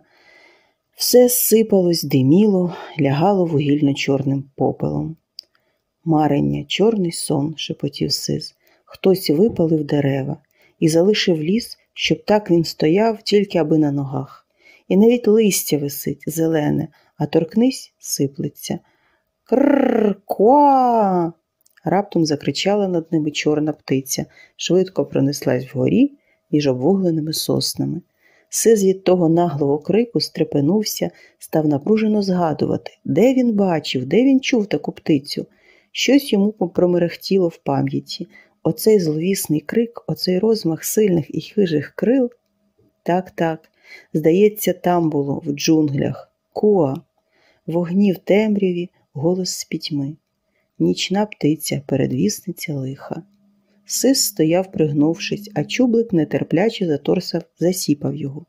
все сипалось, диміло, лягало вугільно чорним попелом. Марення, чорний сон, шепотів сиз. Хтось випалив дерева і залишив ліс, щоб так він стояв, тільки аби на ногах. І навіть листя висить зелене, а торкнись сиплеться. Крррр, ква. Раптом закричала над ними чорна птиця, швидко пронеслась вгорі між обвугленими соснами. Сиз від того наглого крику стрепенувся, став напружено згадувати, де він бачив, де він чув таку птицю. Щось йому промерехтіло в пам'яті. Оцей зловісний крик, оцей розмах сильних і хижих крил. Так, так, здається, там було, в джунглях, куа, вогні в темряві, голос з пітьми, нічна птиця, передвісниця лиха. Сис стояв, пригнувшись, а чублик нетерпляче заторсав, засіпав його.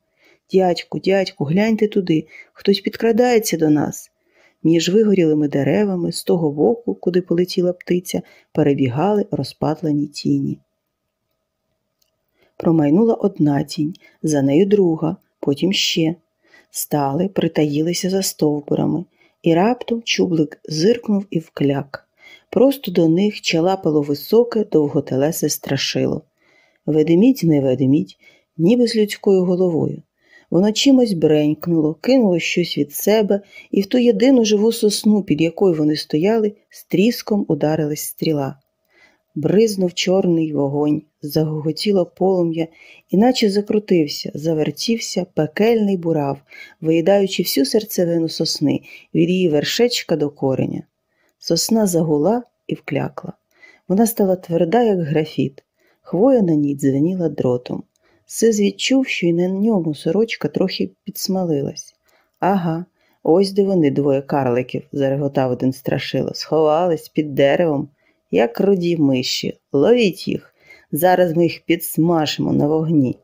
Дядьку, дядьку, гляньте туди, хтось підкрадається до нас. Між вигорілими деревами, з того боку, куди полетіла птиця, перебігали розпатлені тіні. Промайнула одна тінь, за нею друга, потім ще. Стали, притаїлися за стовбурами, і раптом чублик зиркнув і вкляк. Просто до них чалапало високе, довготелесе страшило. Ведемідь не ведемідь, ніби з людською головою. Воно чимось бренькнуло, кинуло щось від себе, і в ту єдину живу сосну, під якою вони стояли, з тріском ударилась стріла. Бризнув чорний вогонь, загоготіло полум'я, іначе закрутився, завертівся пекельний бурав, виїдаючи всю серцевину сосни від її вершечка до кореня. Сосна загула і вклякла. Вона стала тверда, як графіт. Хвоя на ній дзвеніла дротом. Сиз відчув, що й на ньому сорочка трохи підсмалилась. Ага, ось де вони двоє карликів, зареготав один страшило, сховались під деревом, як руді миші. Ловіть їх. Зараз ми їх підсмажимо на вогні.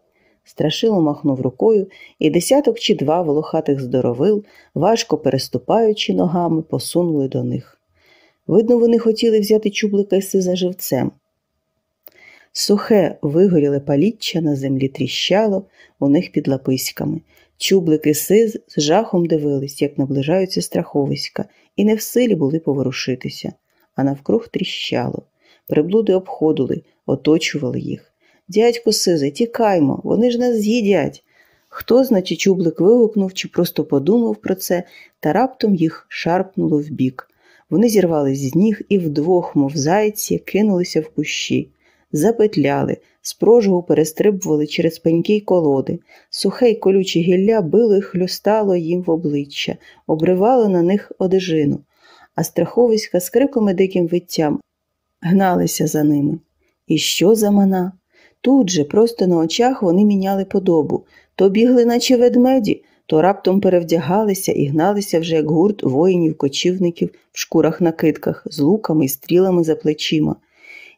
Страшило махнув рукою, і десяток чи два волохатих здоровил, важко переступаючи ногами, посунули до них. Видно, вони хотіли взяти чублика й сиза живцем. Сухе вигоріле паліччя на землі тріщало у них під лаписьками. Чублики сиз з жахом дивились, як наближаються страховиська, і не в силі були поворушитися, а навкруг тріщало. Приблуди обходили, оточували їх. Дядько Сизи, тікаймо, вони ж нас з'їдять. Хто, значить, чублик вигукнув чи просто подумав про це, та раптом їх шарпнуло вбік. Вони зірвались з ніг і вдвох, мов зайці, кинулися в кущі, запетляли, з прожогу перестрибували через пеньки й колоди. Сухе й колюче гілля било й хлюстало їм в обличчя, обривало на них одежину, а страховиська з криком і диким виттям гналися за ними. І що за мана? Тут же, просто на очах, вони міняли подобу то бігли, наче ведмеді, то раптом перевдягалися і гналися вже як гурт воїнів-кочівників в шкурах накидках з луками і стрілами за плечима.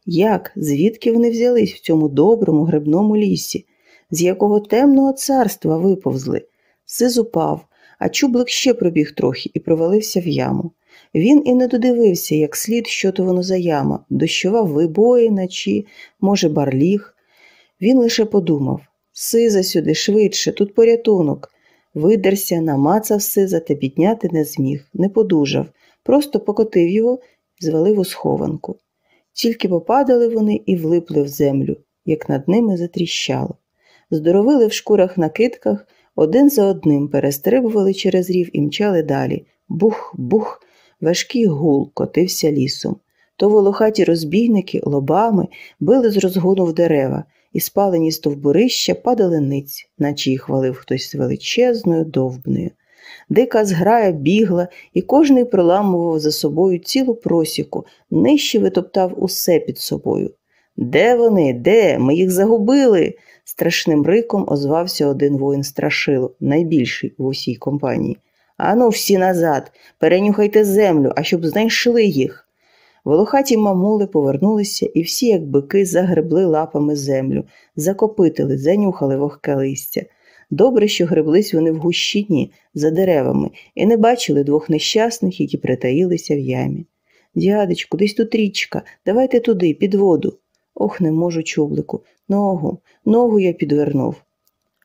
Як, звідки вони взялись в цьому доброму грибному лісі, з якого темного царства виповзли? Сиз упав, а чублик ще пробіг трохи і провалився в яму. Він і не додивився, як слід, що то воно за яма, дощова вибоїна чи, може, барліг. Він лише подумав Сиза сюди, швидше, тут порятунок. Видерся, намацав сиза та підняти не зміг, не подужав, просто покотив його звалив у схованку. Тільки попадали вони і влипли в землю, як над ними затріщало. Здоровили в шкурах накидках, один за одним перестрибували через рів і мчали далі. Бух, бух, важкий гул котився лісом. То волохаті розбійники лобами били з розгону в дерева і спалені стовбурища падали ниць, наче їх валив хтось величезною довбною. Дика зграя бігла, і кожний проламував за собою цілу просіку, нижче витоптав усе під собою. Де вони? Де? Ми їх загубили? страшним риком озвався один воїн страшило, найбільший в усій компанії. Ану, всі назад, перенюхайте землю, а щоб знайшли їх. Волохаті мамули повернулися і всі, як бики, загребли лапами землю, закопитили, занюхали вогке листя. Добре, що греблись вони в гущині за деревами і не бачили двох нещасних, які притаїлися в ямі. Дядечку, десь тут річка, давайте туди, під воду. Ох, не можу, чублику. Ногу, ногу я підвернув.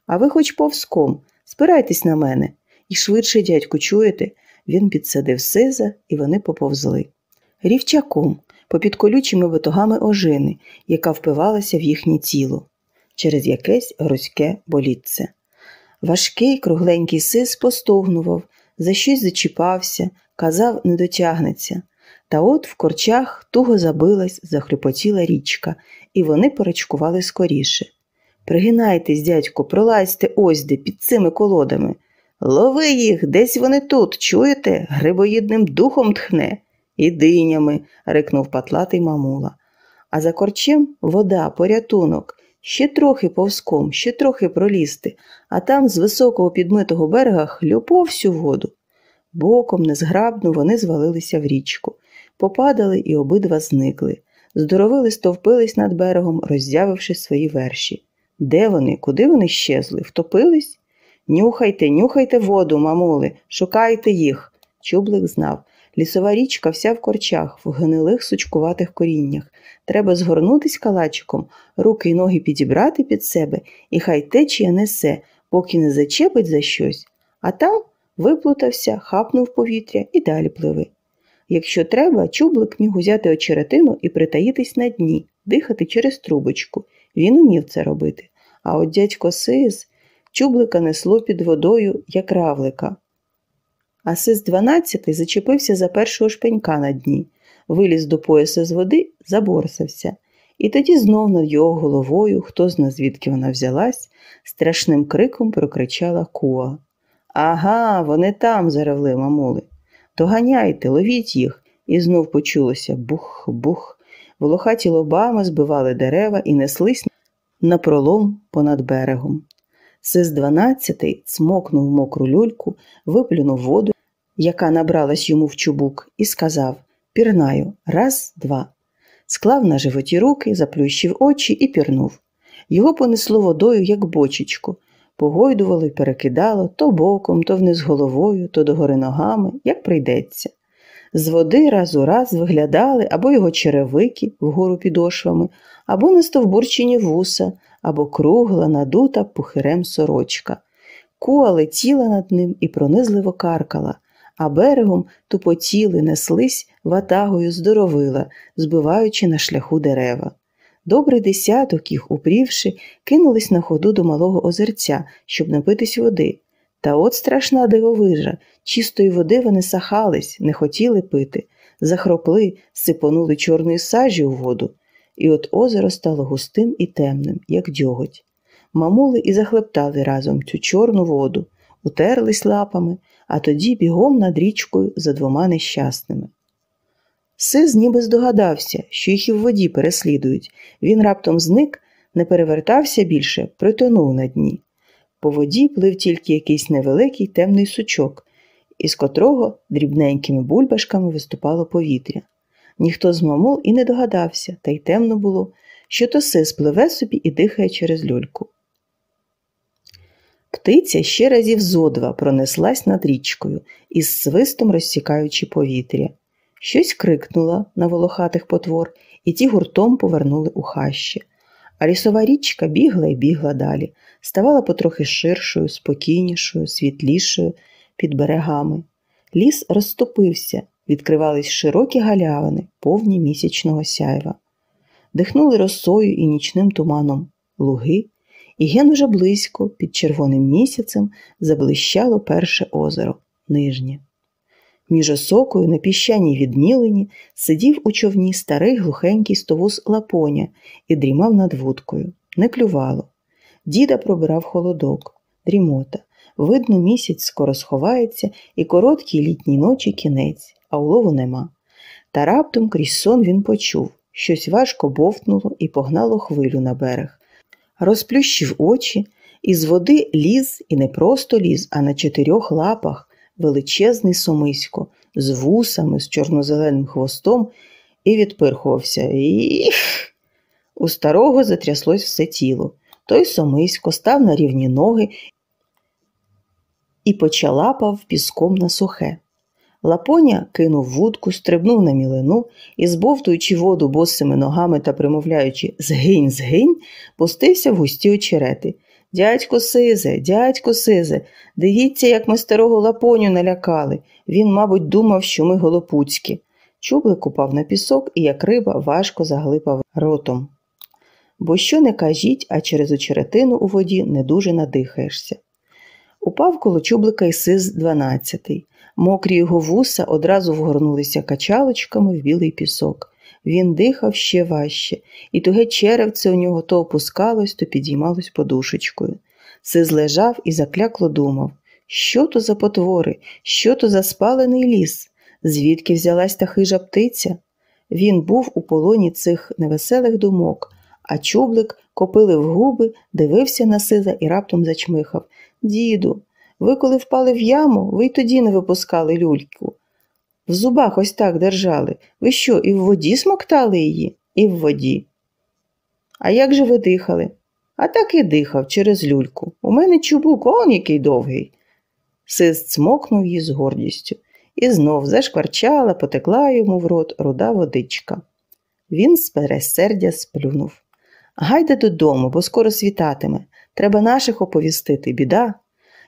А ви хоч повзком, спирайтесь на мене. І швидше, дядьку, чуєте? Він підсадив сиза, і вони поповзли рівчаком, попід колючими витогами ожини, яка впивалася в їхнє тіло, через якесь грузьке болітце. Важкий кругленький сис постогнував, за щось зачіпався, казав, не дотягнеться. Та от в корчах туго забилась, захлюпотіла річка, і вони порачкували скоріше. Пригинайтесь, дядько, пролазьте ось де під цими колодами. Лови їх, десь вони тут, чуєте? Грибоїдним духом тхне і динями, рикнув патлатий мамула. А за корчем вода, порятунок, ще трохи повзком, ще трохи пролізти, а там з високого підмитого берега хлюпо всю воду. Боком, незграбно, вони звалилися в річку, попадали і обидва зникли. Здоровили, стовпились над берегом, роззявивши свої верші. Де вони? Куди вони щезли? Втопились? Нюхайте, нюхайте воду, мамули, шукайте їх. Чублик знав. Лісова річка вся в корчах, в гнилих сучкуватих коріннях. Треба згорнутись калачиком, руки й ноги підібрати під себе, і хай течія несе, поки не зачепить за щось, а там виплутався, хапнув повітря і далі пливи. Якщо треба, чублик міг узяти очеретину і притаїтись на дні, дихати через трубочку. Він умів це робити. А от дядько Сиз чублика несло під водою, як равлика. А сис дванадцятий зачепився за першого шпенька на дні, виліз до пояса з води, заборсався. І тоді знов над його головою, хто зна звідки вона взялась, страшним криком прокричала куа. Ага, вони там, заревли мамули. Доганяйте, ловіть їх. І знов почулося бух-бух. Волохаті лобами збивали дерева і неслись на пролом понад берегом. Сис дванадцятий цмокнув мокру люльку, виплюнув воду яка набралась йому в чубук, і сказав Пірнаю, раз, два. Склав на животі руки, заплющив очі і пірнув. Його понесло водою, як бочечку, погойдувало й перекидало то боком, то вниз головою, то догори ногами, як прийдеться. З води раз у раз виглядали або його черевики вгору підошвами, або нестовбурчені вуса, або кругла, надута пухирем сорочка. Куа летіла над ним і пронизливо каркала, а берегом тупотіли, неслись ватагою здоровила, збиваючи на шляху дерева. Добрий десяток їх, упрівши, кинулись на ходу до малого озерця, щоб напитись води. Та от страшна дивовижа, чистої води вони сахались, не хотіли пити, захропли, сипонули чорної сажі у воду, і от озеро стало густим і темним, як дьоготь. Мамули і захлептали разом цю чорну воду, утерлись лапами, а тоді бігом над річкою за двома нещасними. Сиз ніби здогадався, що їх і в воді переслідують. Він раптом зник, не перевертався більше, притонув на дні. По воді плив тільки якийсь невеликий темний сучок, із котрого дрібненькими бульбашками виступало повітря. Ніхто з мамул і не догадався, та й темно було, що то сис пливе собі і дихає через люльку. Птиця ще разів зо два пронеслась над річкою, із свистом розсікаючи повітря. Щось крикнула на волохатих потвор, і ті гуртом повернули у хащі. А лісова річка бігла і бігла далі, ставала потрохи ширшою, спокійнішою, світлішою під берегами. Ліс розступився, відкривались широкі галявини, повні місячного сяйва. Дихнули росою і нічним туманом луги, і ген вже близько, під червоним місяцем, заблищало перше озеро нижнє. Між осокою на піщаній віднілині сидів у човні старий глухенький стовус лапоня і дрімав над вудкою. Не клювало. Діда пробирав холодок, дрімота. Видно, місяць скоро сховається, і короткій літній ночі кінець, а улову нема. Та раптом крізь сон він почув щось важко бовтнуло і погнало хвилю на берег. Розплющив очі, і з води ліз, і не просто ліз, а на чотирьох лапах величезний сомисько з вусами, з чорнозеленим хвостом і відпирхувався. Іх! У старого затряслось все тіло. Той сомисько став на рівні ноги і почалапав піском на сухе. Лапоня кинув вудку, стрибнув на мілину і, збовтуючи воду босими ногами та примовляючи згинь, згинь, пустився в густі очерети. Дядько Сизе, дядько Сизе, дивіться, як ми старого лапоню налякали. Він, мабуть, думав, що ми голопуцькі. Чублик упав на пісок і, як риба, важко заглипав ротом. Бо що не кажіть, а через очеретину у воді не дуже надихаєшся. Упав коло чублика й сиз дванадцятий. Мокрі його вуса одразу вгорнулися качалочками в білий пісок. Він дихав ще важче, і туге черевце у нього то опускалось, то підіймалось подушечкою. Сиз лежав і заклякло думав, що то за потвори, що то за спалений ліс, звідки взялась та хижа птиця. Він був у полоні цих невеселих думок, а чублик копилив губи, дивився на сиза і раптом зачмихав Діду, ви коли впали в яму, ви й тоді не випускали люльку. В зубах ось так держали. Ви що, і в воді смоктали її? І в воді. А як же ви дихали? А так і дихав через люльку. У мене чубук он який довгий. Сис цмокнув її з гордістю і знов зашкварчала, потекла йому в рот руда водичка. Він з пересердя сплюнув. Гайде додому, бо скоро світатиме. Треба наших оповістити, біда.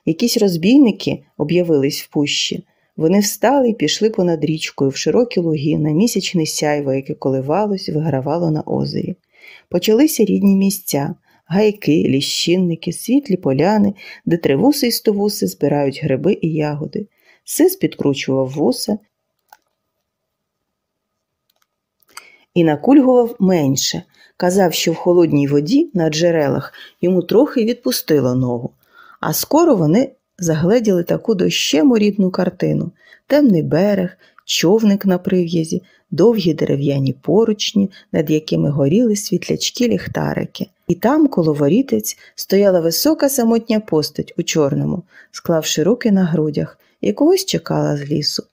Якісь розбійники об'явились в пущі. Вони встали і пішли понад річкою в широкі луги на місячне сяйво, яке коливалось, вигравало на озері. Почалися рідні місця, гайки, ліщинники, світлі поляни, де тривуси й стовуси збирають гриби і ягоди. Сис підкручував вуса і накульгував менше. Казав, що в холодній воді на джерелах йому трохи відпустило ногу, а скоро вони загледіли таку дощему рідну картину темний берег, човник на прив'язі, довгі дерев'яні поручні, над якими горіли світлячки ліхтарики. І там, коло ворітець, стояла висока самотня постать у чорному, склавши руки на грудях, і когось чекала з лісу.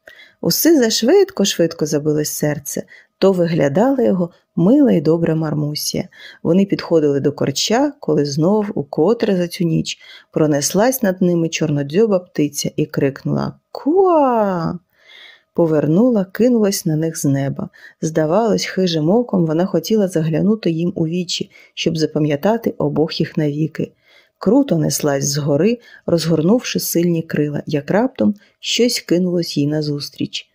Усе зашвидко швидко забилось серце, то виглядала його мила й добра Мармусія. Вони підходили до корча, коли знов, укотре за цю ніч, пронеслась над ними чорнодзьоба птиця і крикнула Куа. повернула, кинулась на них з неба. Здавалось, хижим оком вона хотіла заглянути їм у вічі, щоб запам'ятати обох їх навіки. Круто неслась згори, розгорнувши сильні крила, як раптом щось кинулось їй назустріч.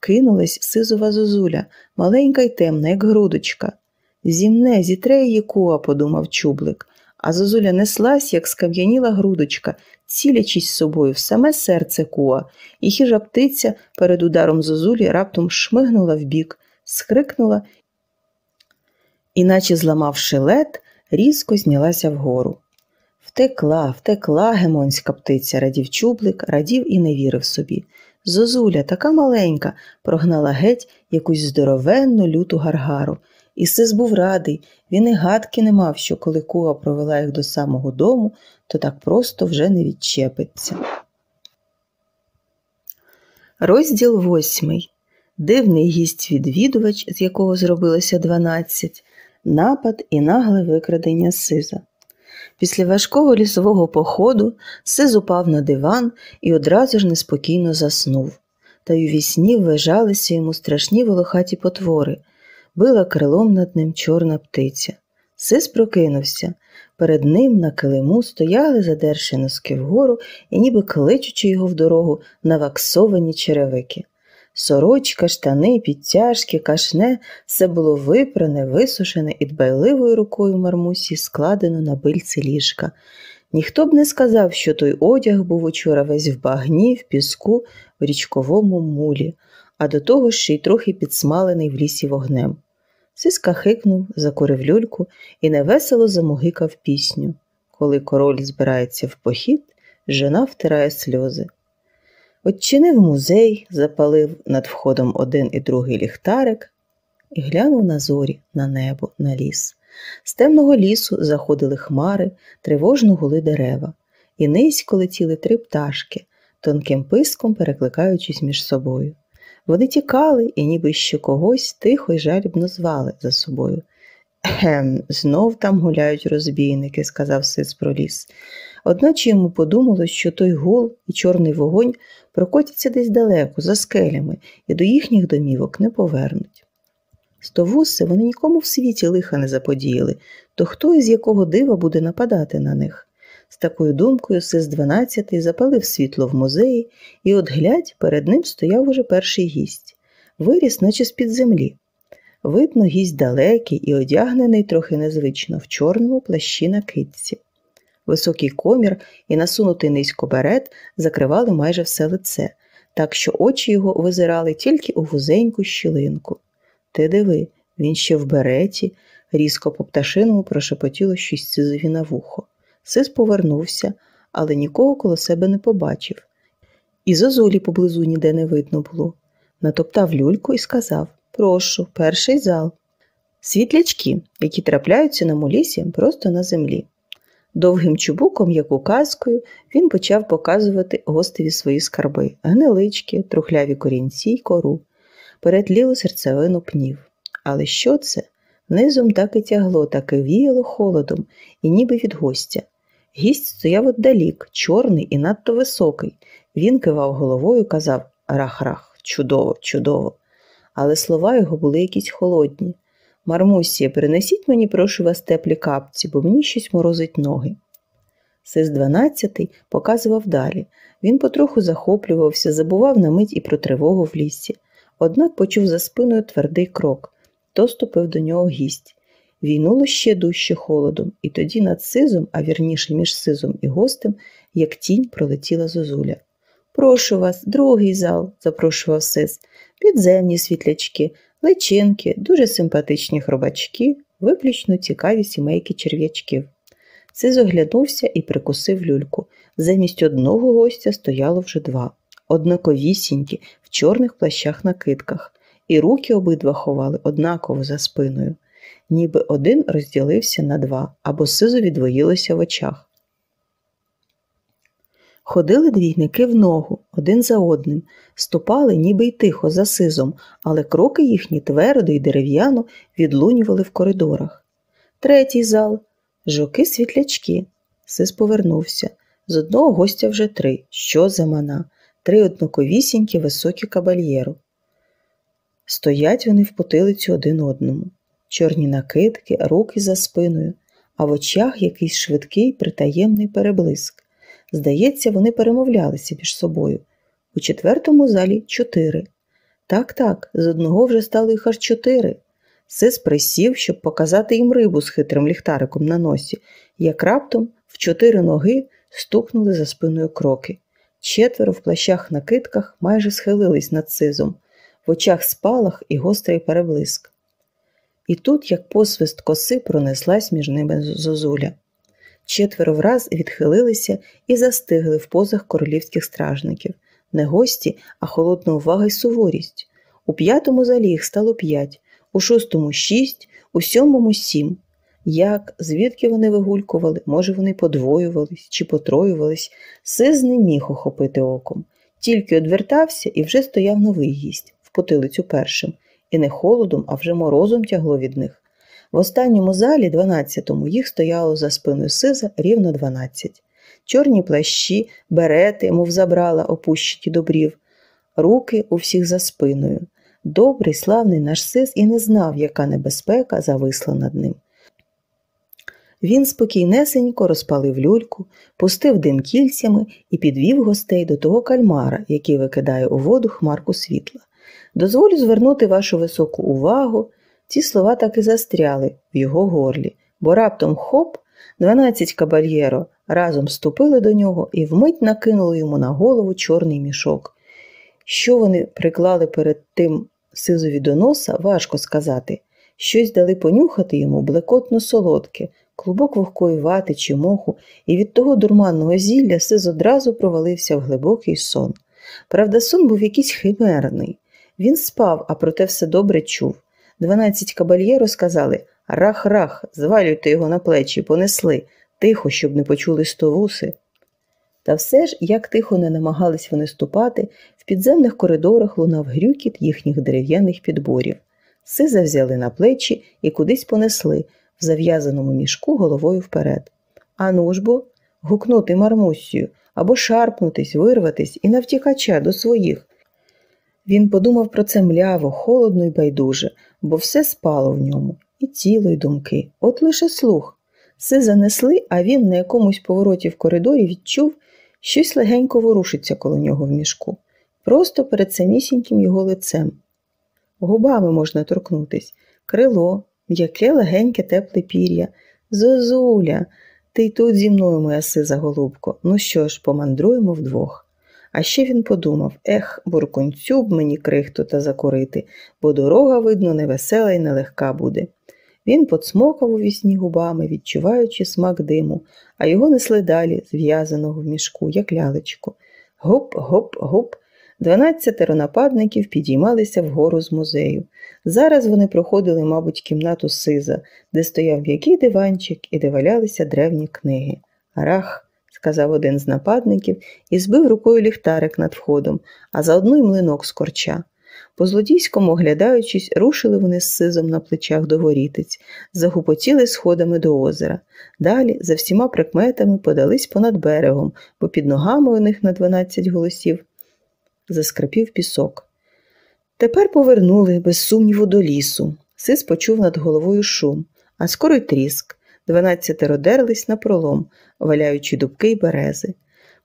Кинулась сизова зозуля, маленька й темна, як грудочка. Зімне, зітре її куа, подумав чублик, а зозуля неслась, як скам'яніла грудочка, цілячись собою в саме серце куа, і хижа птиця перед ударом зозулі раптом шмигнула вбік, скрикнула і, наче зламавши лед, різко знялася вгору. Втекла, втекла гемонська птиця, радів чублик, радів і не вірив собі. Зозуля, така маленька, прогнала геть якусь здоровенну люту гаргару. І Сис був радий, він і гадки не мав, що коли куга провела їх до самого дому, то так просто вже не відчепиться. Розділ восьмий. Дивний гість відвідувач, з якого зробилося дванадцять, напад і нагле викрадення Сиза. Після важкого лісового походу Сиз упав на диван і одразу ж неспокійно заснув. Та й у вісні вважалися йому страшні волохаті потвори, била крилом над ним чорна птиця. Сис прокинувся. Перед ним на килиму стояли, задерши носки вгору і ніби кличучи його в дорогу наваксовані черевики. Сорочка, штани, підтяжки, кашне все було випране, висушене і дбайливою рукою мармусі складено на бильці ліжка. Ніхто б не сказав, що той одяг був учора весь в багні, в піску, в річковому мулі, а до того ще й трохи підсмалений в лісі вогнем. Сиска хикнув, закурив люльку і невесело замугикав пісню. Коли король збирається в похід, жена втирає сльози. Отчинив музей, запалив над входом один і другий ліхтарик і глянув на зорі, на небо, на ліс. З темного лісу заходили хмари, тривожно гули дерева, і низько летіли три пташки, тонким писком перекликаючись між собою. Вони тікали і ніби ще когось тихо й жалібно звали за собою. Ем, знов там гуляють розбійники, сказав сис про ліс. Одначе йому подумалось, що той гул і чорний вогонь прокотяться десь далеко, за скелями, і до їхніх домівок не повернуть. Стовуси вони нікому в світі лиха не заподіяли, то хто із якого дива буде нападати на них? З такою думкою Сис 12 запалив світло в музеї, і от глядь, перед ним стояв уже перший гість. Виріс, наче з-під землі. Видно, гість далекий і одягнений трохи незвично в чорному плащі на китці. Високий комір і насунутий низько берет закривали майже все лице, так що очі його визирали тільки у вузеньку щілинку. Ти диви, він ще в береті, різко по пташиному прошепотіло щось цизові на вухо. Сис повернувся, але нікого коло себе не побачив. І зозулі поблизу ніде не видно було. Натоптав люльку і сказав Прошу, перший зал. Світлячки, які трапляються на молісі просто на землі. Довгим чубуком, як указкою, він почав показувати гостеві свої скарби, гнилички, трухляві корінці й кору, перетлілу серцевину пнів. Але що це? Низом так і тягло, так і віяло холодом, і ніби від гостя. Гість стояв отдалік, чорний і надто високий. Він кивав головою казав Рах-рах, чудово, чудово. Але слова його були якісь холодні. Мармусія, принесіть мені, прошу вас, теплі капці, бо мені щось морозить ноги. Сис 12 показував далі. Він потроху захоплювався, забував на мить і про тривогу в лісі. Однак почув за спиною твердий крок то ступив до нього гість. Війнуло ще дужче холодом, і тоді над сизом, а вірніше між сизом і гостем, як тінь пролетіла зозуля. Прошу вас, другий зал, запрошував сис, підземні світлячки, личинки, дуже симпатичні хробачки, виключно цікаві сімейки черв'ячків. Сис оглянувся і прикусив люльку. Замість одного гостя стояло вже два, однаковісінькі, в чорних плащах накидках, і руки обидва ховали однаково за спиною, ніби один розділився на два або сизо відвоїлося в очах. Ходили двійники в ногу, один за одним, ступали, ніби й тихо, за сизом, але кроки їхні твердо й дерев'яно відлунювали в коридорах. Третій зал жуки світлячки. Сис повернувся. З одного гостя вже три. Що за мана? три однаковісінькі високі кабальєру. Стоять вони в потилицю один одному, чорні накидки, руки за спиною, а в очах якийсь швидкий притаємний переблиск. Здається, вони перемовлялися між собою. У четвертому залі чотири. Так, так, з одного вже стало їх аж чотири. Сис присів, щоб показати їм рибу з хитрим ліхтариком на носі, як раптом в чотири ноги стукнули за спиною кроки. Четверо в плащах накидках майже схилились над сизом, в очах спалах і гострий переблиск. І тут, як посвист коси, пронеслась між ними зозуля. Четверо враз відхилилися і застигли в позах королівських стражників, не гості, а холодна увага й суворість. У п'ятому залі їх стало п'ять, у шостому шість, у сьомому сім. Як, звідки вони вигулькували, може, вони подвоювались чи потроювались, Сиз не міг охопити оком. Тільки одвертався і вже стояв новий гість в потилицю першим, і не холодом, а вже морозом тягло від них. В останньому залі, дванадцятому, їх стояло за спиною Сиза рівно дванадцять. Чорні плащі, берети, мов забрала, опущені добрів, руки у всіх за спиною. Добрий, славний наш сис і не знав, яка небезпека зависла над ним. Він спокійнесенько розпалив люльку, пустив дим кільцями і підвів гостей до того кальмара, який викидає у воду хмарку світла. Дозволю звернути вашу високу увагу. Ці слова так і застряли в його горлі, бо раптом хоп, дванадцять кабальєро разом ступили до нього і вмить накинули йому на голову чорний мішок. Що вони приклали перед тим сизові до носа, важко сказати. Щось дали понюхати йому блекотно солодке, клубок вогкої вати чи моху, і від того дурманного зілля сиз одразу провалився в глибокий сон. Правда, сон був якийсь химерний. Він спав, а проте все добре чув. Дванадцять кабальєро сказали Рах-рах, звалюйте його на плечі, понесли, тихо, щоб не почули стовуси. Та все ж, як тихо не намагались вони ступати, в підземних коридорах лунав грюкіт їхніх дерев'яних підборів. Сиза взяли на плечі і кудись понесли, в зав'язаному мішку головою вперед. Ану ж бо, гукнути мармусію або шарпнутись, вирватись і навтікача до своїх. Він подумав про це мляво, холодно й байдуже, бо все спало в ньому, і тіло, й думки, от лише слух. Все занесли, а він на якомусь повороті в коридорі відчув, щось легенько ворушиться коло нього в мішку, просто перед самісіньким його лицем. Губами можна торкнутись, крило, м'яке легеньке тепле пір'я. Зозуля, ти й тут зі мною, моя сиза голубко. Ну що ж, помандруємо вдвох. А ще він подумав ех, буркунцю б мені крихту та закурити, бо дорога, видно, невесела і нелегка буде. Він подсмокав у вісні губами, відчуваючи смак диму, а його несли далі, зв'язаного в мішку, як лялечку. Гоп, гоп, гоп. Дванадцятеро нападників підіймалися вгору з музею. Зараз вони проходили, мабуть, кімнату сиза, де стояв м'який диванчик і де валялися древні книги. Рах, сказав один з нападників і збив рукою ліхтарик над входом, а заодно й млинок з корча. По злодійському оглядаючись, рушили вони з сизом на плечах до ворітиць, загупотіли сходами до озера. Далі, за всіма прикметами, подались понад берегом, бо під ногами у них на дванадцять голосів заскрипів пісок. Тепер повернули, без сумніву, до лісу. Сис почув над головою шум, а скоро й тріск. Дванадцятеро дерлись на пролом, валяючи дубки й берези.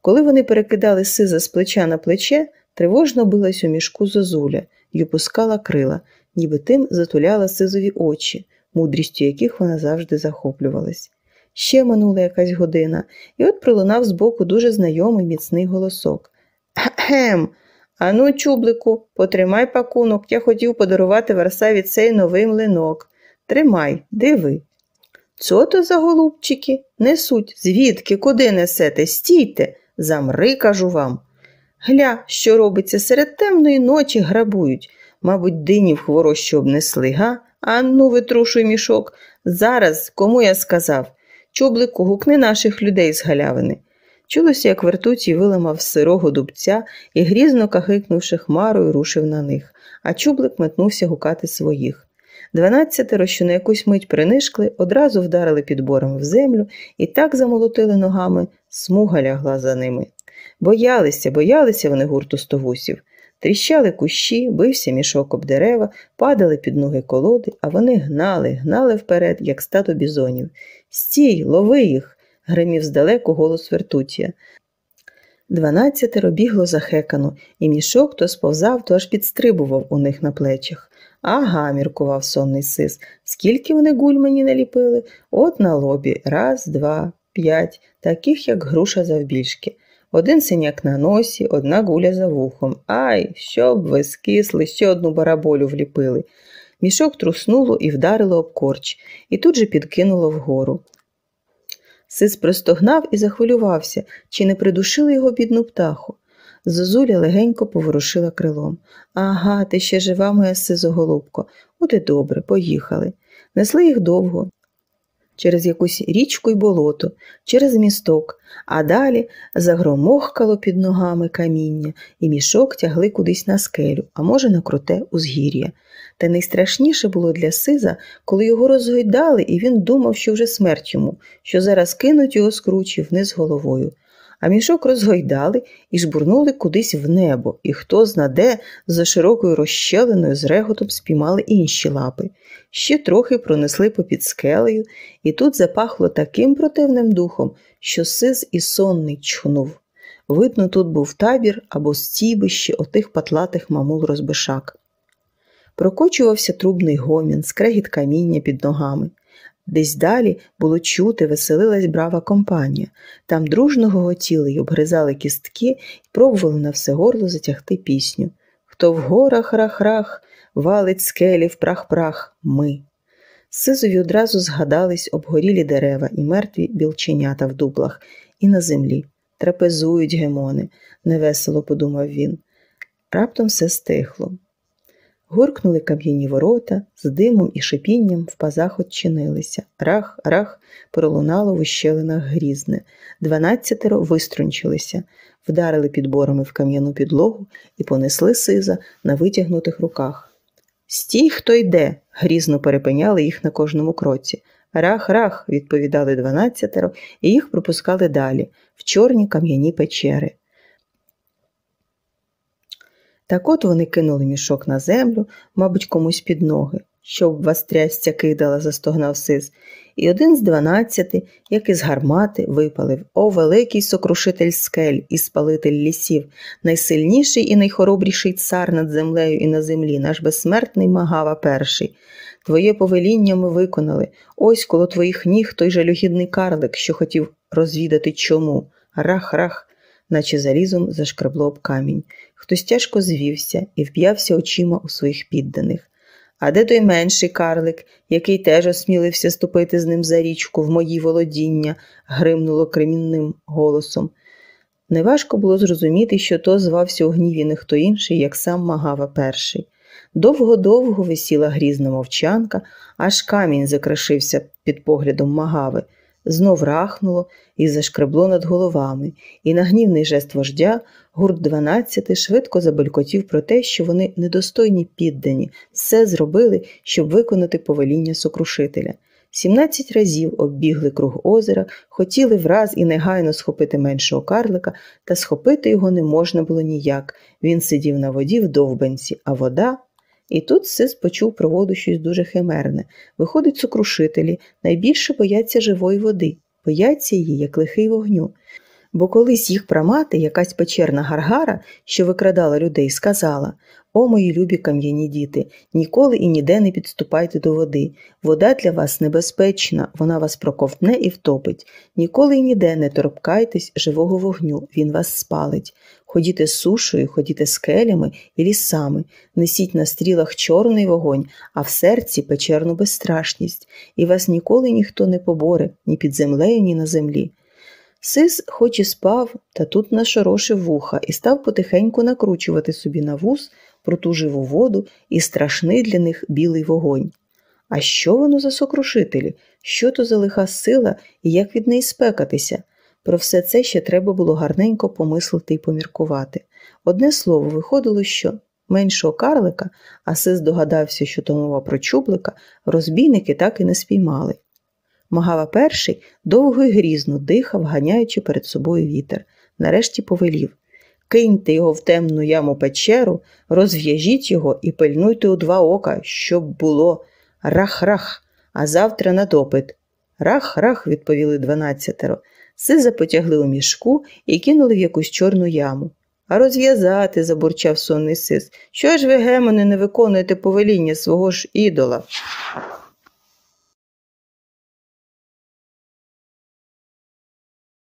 Коли вони перекидали сиза з плеча на плече, тривожно билась у мішку зозуля й опускала крила, ніби тим затуляла сизові очі, мудрістю яких вона завжди захоплювалась. Ще минула якась година, і от пролунав збоку дуже знайомий міцний голосок. Гем. Ану, чублику, потримай пакунок, я хотів подарувати Варсаві цей новий млинок. Тримай, диви. Цо то за голубчики? Несуть, звідки, куди несете? Стійте, замри, кажу вам. Гля, що робиться, серед темної ночі грабують. Мабуть, динів хворощу обнесли, га? Ану, витрушуй мішок. Зараз, кому я сказав? Чублику, гукни наших людей з галявини. Чулося, як вертуті виламав сирого дубця і, грізно кахикнувши хмарою, рушив на них, а чублик метнувся гукати своїх. Дванадцятеро, що на якусь мить принишкли, одразу вдарили підбором в землю і так замолотили ногами, смуга лягла за ними. Боялися, боялися вони гурту стовусів. Тріщали кущі, бився мішок об дерева, падали під ноги колоди, а вони гнали, гнали вперед, як стадо бізонів. Стій, лови їх. гримів здалеку голос вертутія. Дванадцятеро бігло захекано, і мішок то сповзав, то аж підстрибував у них на плечах. Ага, міркував сонний сис. Скільки вони гуль мені наліпили? От на лобі. Раз, два, п'ять, таких, як груша завбільшки. Один синяк на носі, одна гуля за вухом. Ай, щоб ви скисли, ще одну бараболю вліпили. Мішок труснуло і вдарило об корч, і тут же підкинуло вгору. Сис простогнав і захвилювався, чи не придушили його бідну птаху. Зозуля легенько поворушила крилом. Ага, ти ще жива, моя сизоголубко. От і добре, поїхали. Несли їх довго, через якусь річку й болото, через місток, а далі загромохкало під ногами каміння, і мішок тягли кудись на скелю, а може, на круте узгір'я. Та найстрашніше було для Сиза, коли його розгойдали, і він думав, що вже смерть йому, що зараз кинуть його з кручі вниз головою а мішок розгойдали і жбурнули кудись в небо, і хто знаде, за широкою розщеленою з реготом спіймали інші лапи. Ще трохи пронесли попід скелею, і тут запахло таким противним духом, що сиз і сонний чхнув. Видно, тут був табір або стійбище отих патлатих мамул розбишак. Прокочувався трубний гомін, скрегіт каміння під ногами. Десь далі було чути, веселилась брава компанія. Там дружно гоготіли й обгризали кістки і пробували на все горло затягти пісню. Хто в горах рах-рах, валить скелі в прах-прах ми. Сизові одразу згадались обгорілі дерева і мертві білченята в дублах, і на землі. Трапезують гемони, невесело подумав він. Раптом все стихло. Гуркнули кам'яні ворота, з димом і шипінням в пазах odчинилися. Рах, рах, пролунало в ущелинах грізне. Дванадцятеро виструнчилися, вдарили підборами в кам'яну підлогу і понесли сиза на витягнутих руках. Стій, хто йде, грізно перепиняли їх на кожному кроці. Рах, рах, відповідали дванадцятеро, і їх пропускали далі, в чорні кам'яні печери. Так от вони кинули мішок на землю, мабуть, комусь під ноги, щоб вас трясця кидала, застогнав сис, і один з дванадцяти, як із гармати, випалив О, великий сокрушитель скель і спалитель лісів, найсильніший і найхоробріший цар над землею і на землі, наш безсмертний Магава перший. Твоє повеління ми виконали. Ось коло твоїх ніг той жалюгідний карлик, що хотів розвідати чому. Рах-рах, наче залізом зашкребло об камінь. Хтось тяжко звівся і вп'явся очима у своїх підданих. А де той менший карлик, який теж осмілився ступити з ним за річку в мої володіння, гримнуло кремінним голосом. Неважко було зрозуміти, що то звався у гніві не хто інший, як сам Магава перший. Довго-довго висіла грізна мовчанка, аж камінь закришився під поглядом Магави знов рахнуло і зашкребло над головами, і на гнівний жест вождя гурт дванадцяти швидко забелькотів про те, що вони недостойні піддані, все зробили, щоб виконати повеління сокрушителя. Сімнадцять разів оббігли круг озера, хотіли враз і негайно схопити меншого карлика, та схопити його не можна було ніяк. Він сидів на воді в довбанці, а вода і тут Сис почув про воду щось дуже химерне. Виходить, сокрушителі найбільше бояться живої води, бояться її, як лихий вогню. Бо колись їх прамати, якась печерна гаргара, що викрадала людей, сказала О, мої любі кам'яні діти, ніколи і ніде не підступайте до води. Вода для вас небезпечна, вона вас проковтне і втопить. Ніколи і ніде не торкайтесь живого вогню, він вас спалить. Ходіте сушою, ходіте скелями і лісами, несіть на стрілах чорний вогонь, а в серці печерну безстрашність, і вас ніколи ніхто не поборе ні під землею, ні на землі. Сис, хоч і спав, та тут нашорошив вуха і став потихеньку накручувати собі на вуз про ту живу воду і страшний для них білий вогонь. А що воно за сокрушителі? Що то за лиха сила і як від неї спекатися? Про все це ще треба було гарненько помислити і поміркувати. Одне слово, виходило, що меншого карлика, а Сис догадався, що то мова про чублика, розбійники так і не спіймали. Магава перший довго й грізно дихав, ганяючи перед собою вітер. Нарешті повелів Киньте його в темну яму печеру, розв'яжіть його і пильнуйте у два ока, щоб було рах-рах, а завтра на допит. Рах-рах, відповіли дванадцятеро. Сиза потягли у мішку і кинули в якусь чорну яму. А розв'язати, забурчав сонний сис. Що ж ви, гемони, не виконуєте повеління свого ж ідола?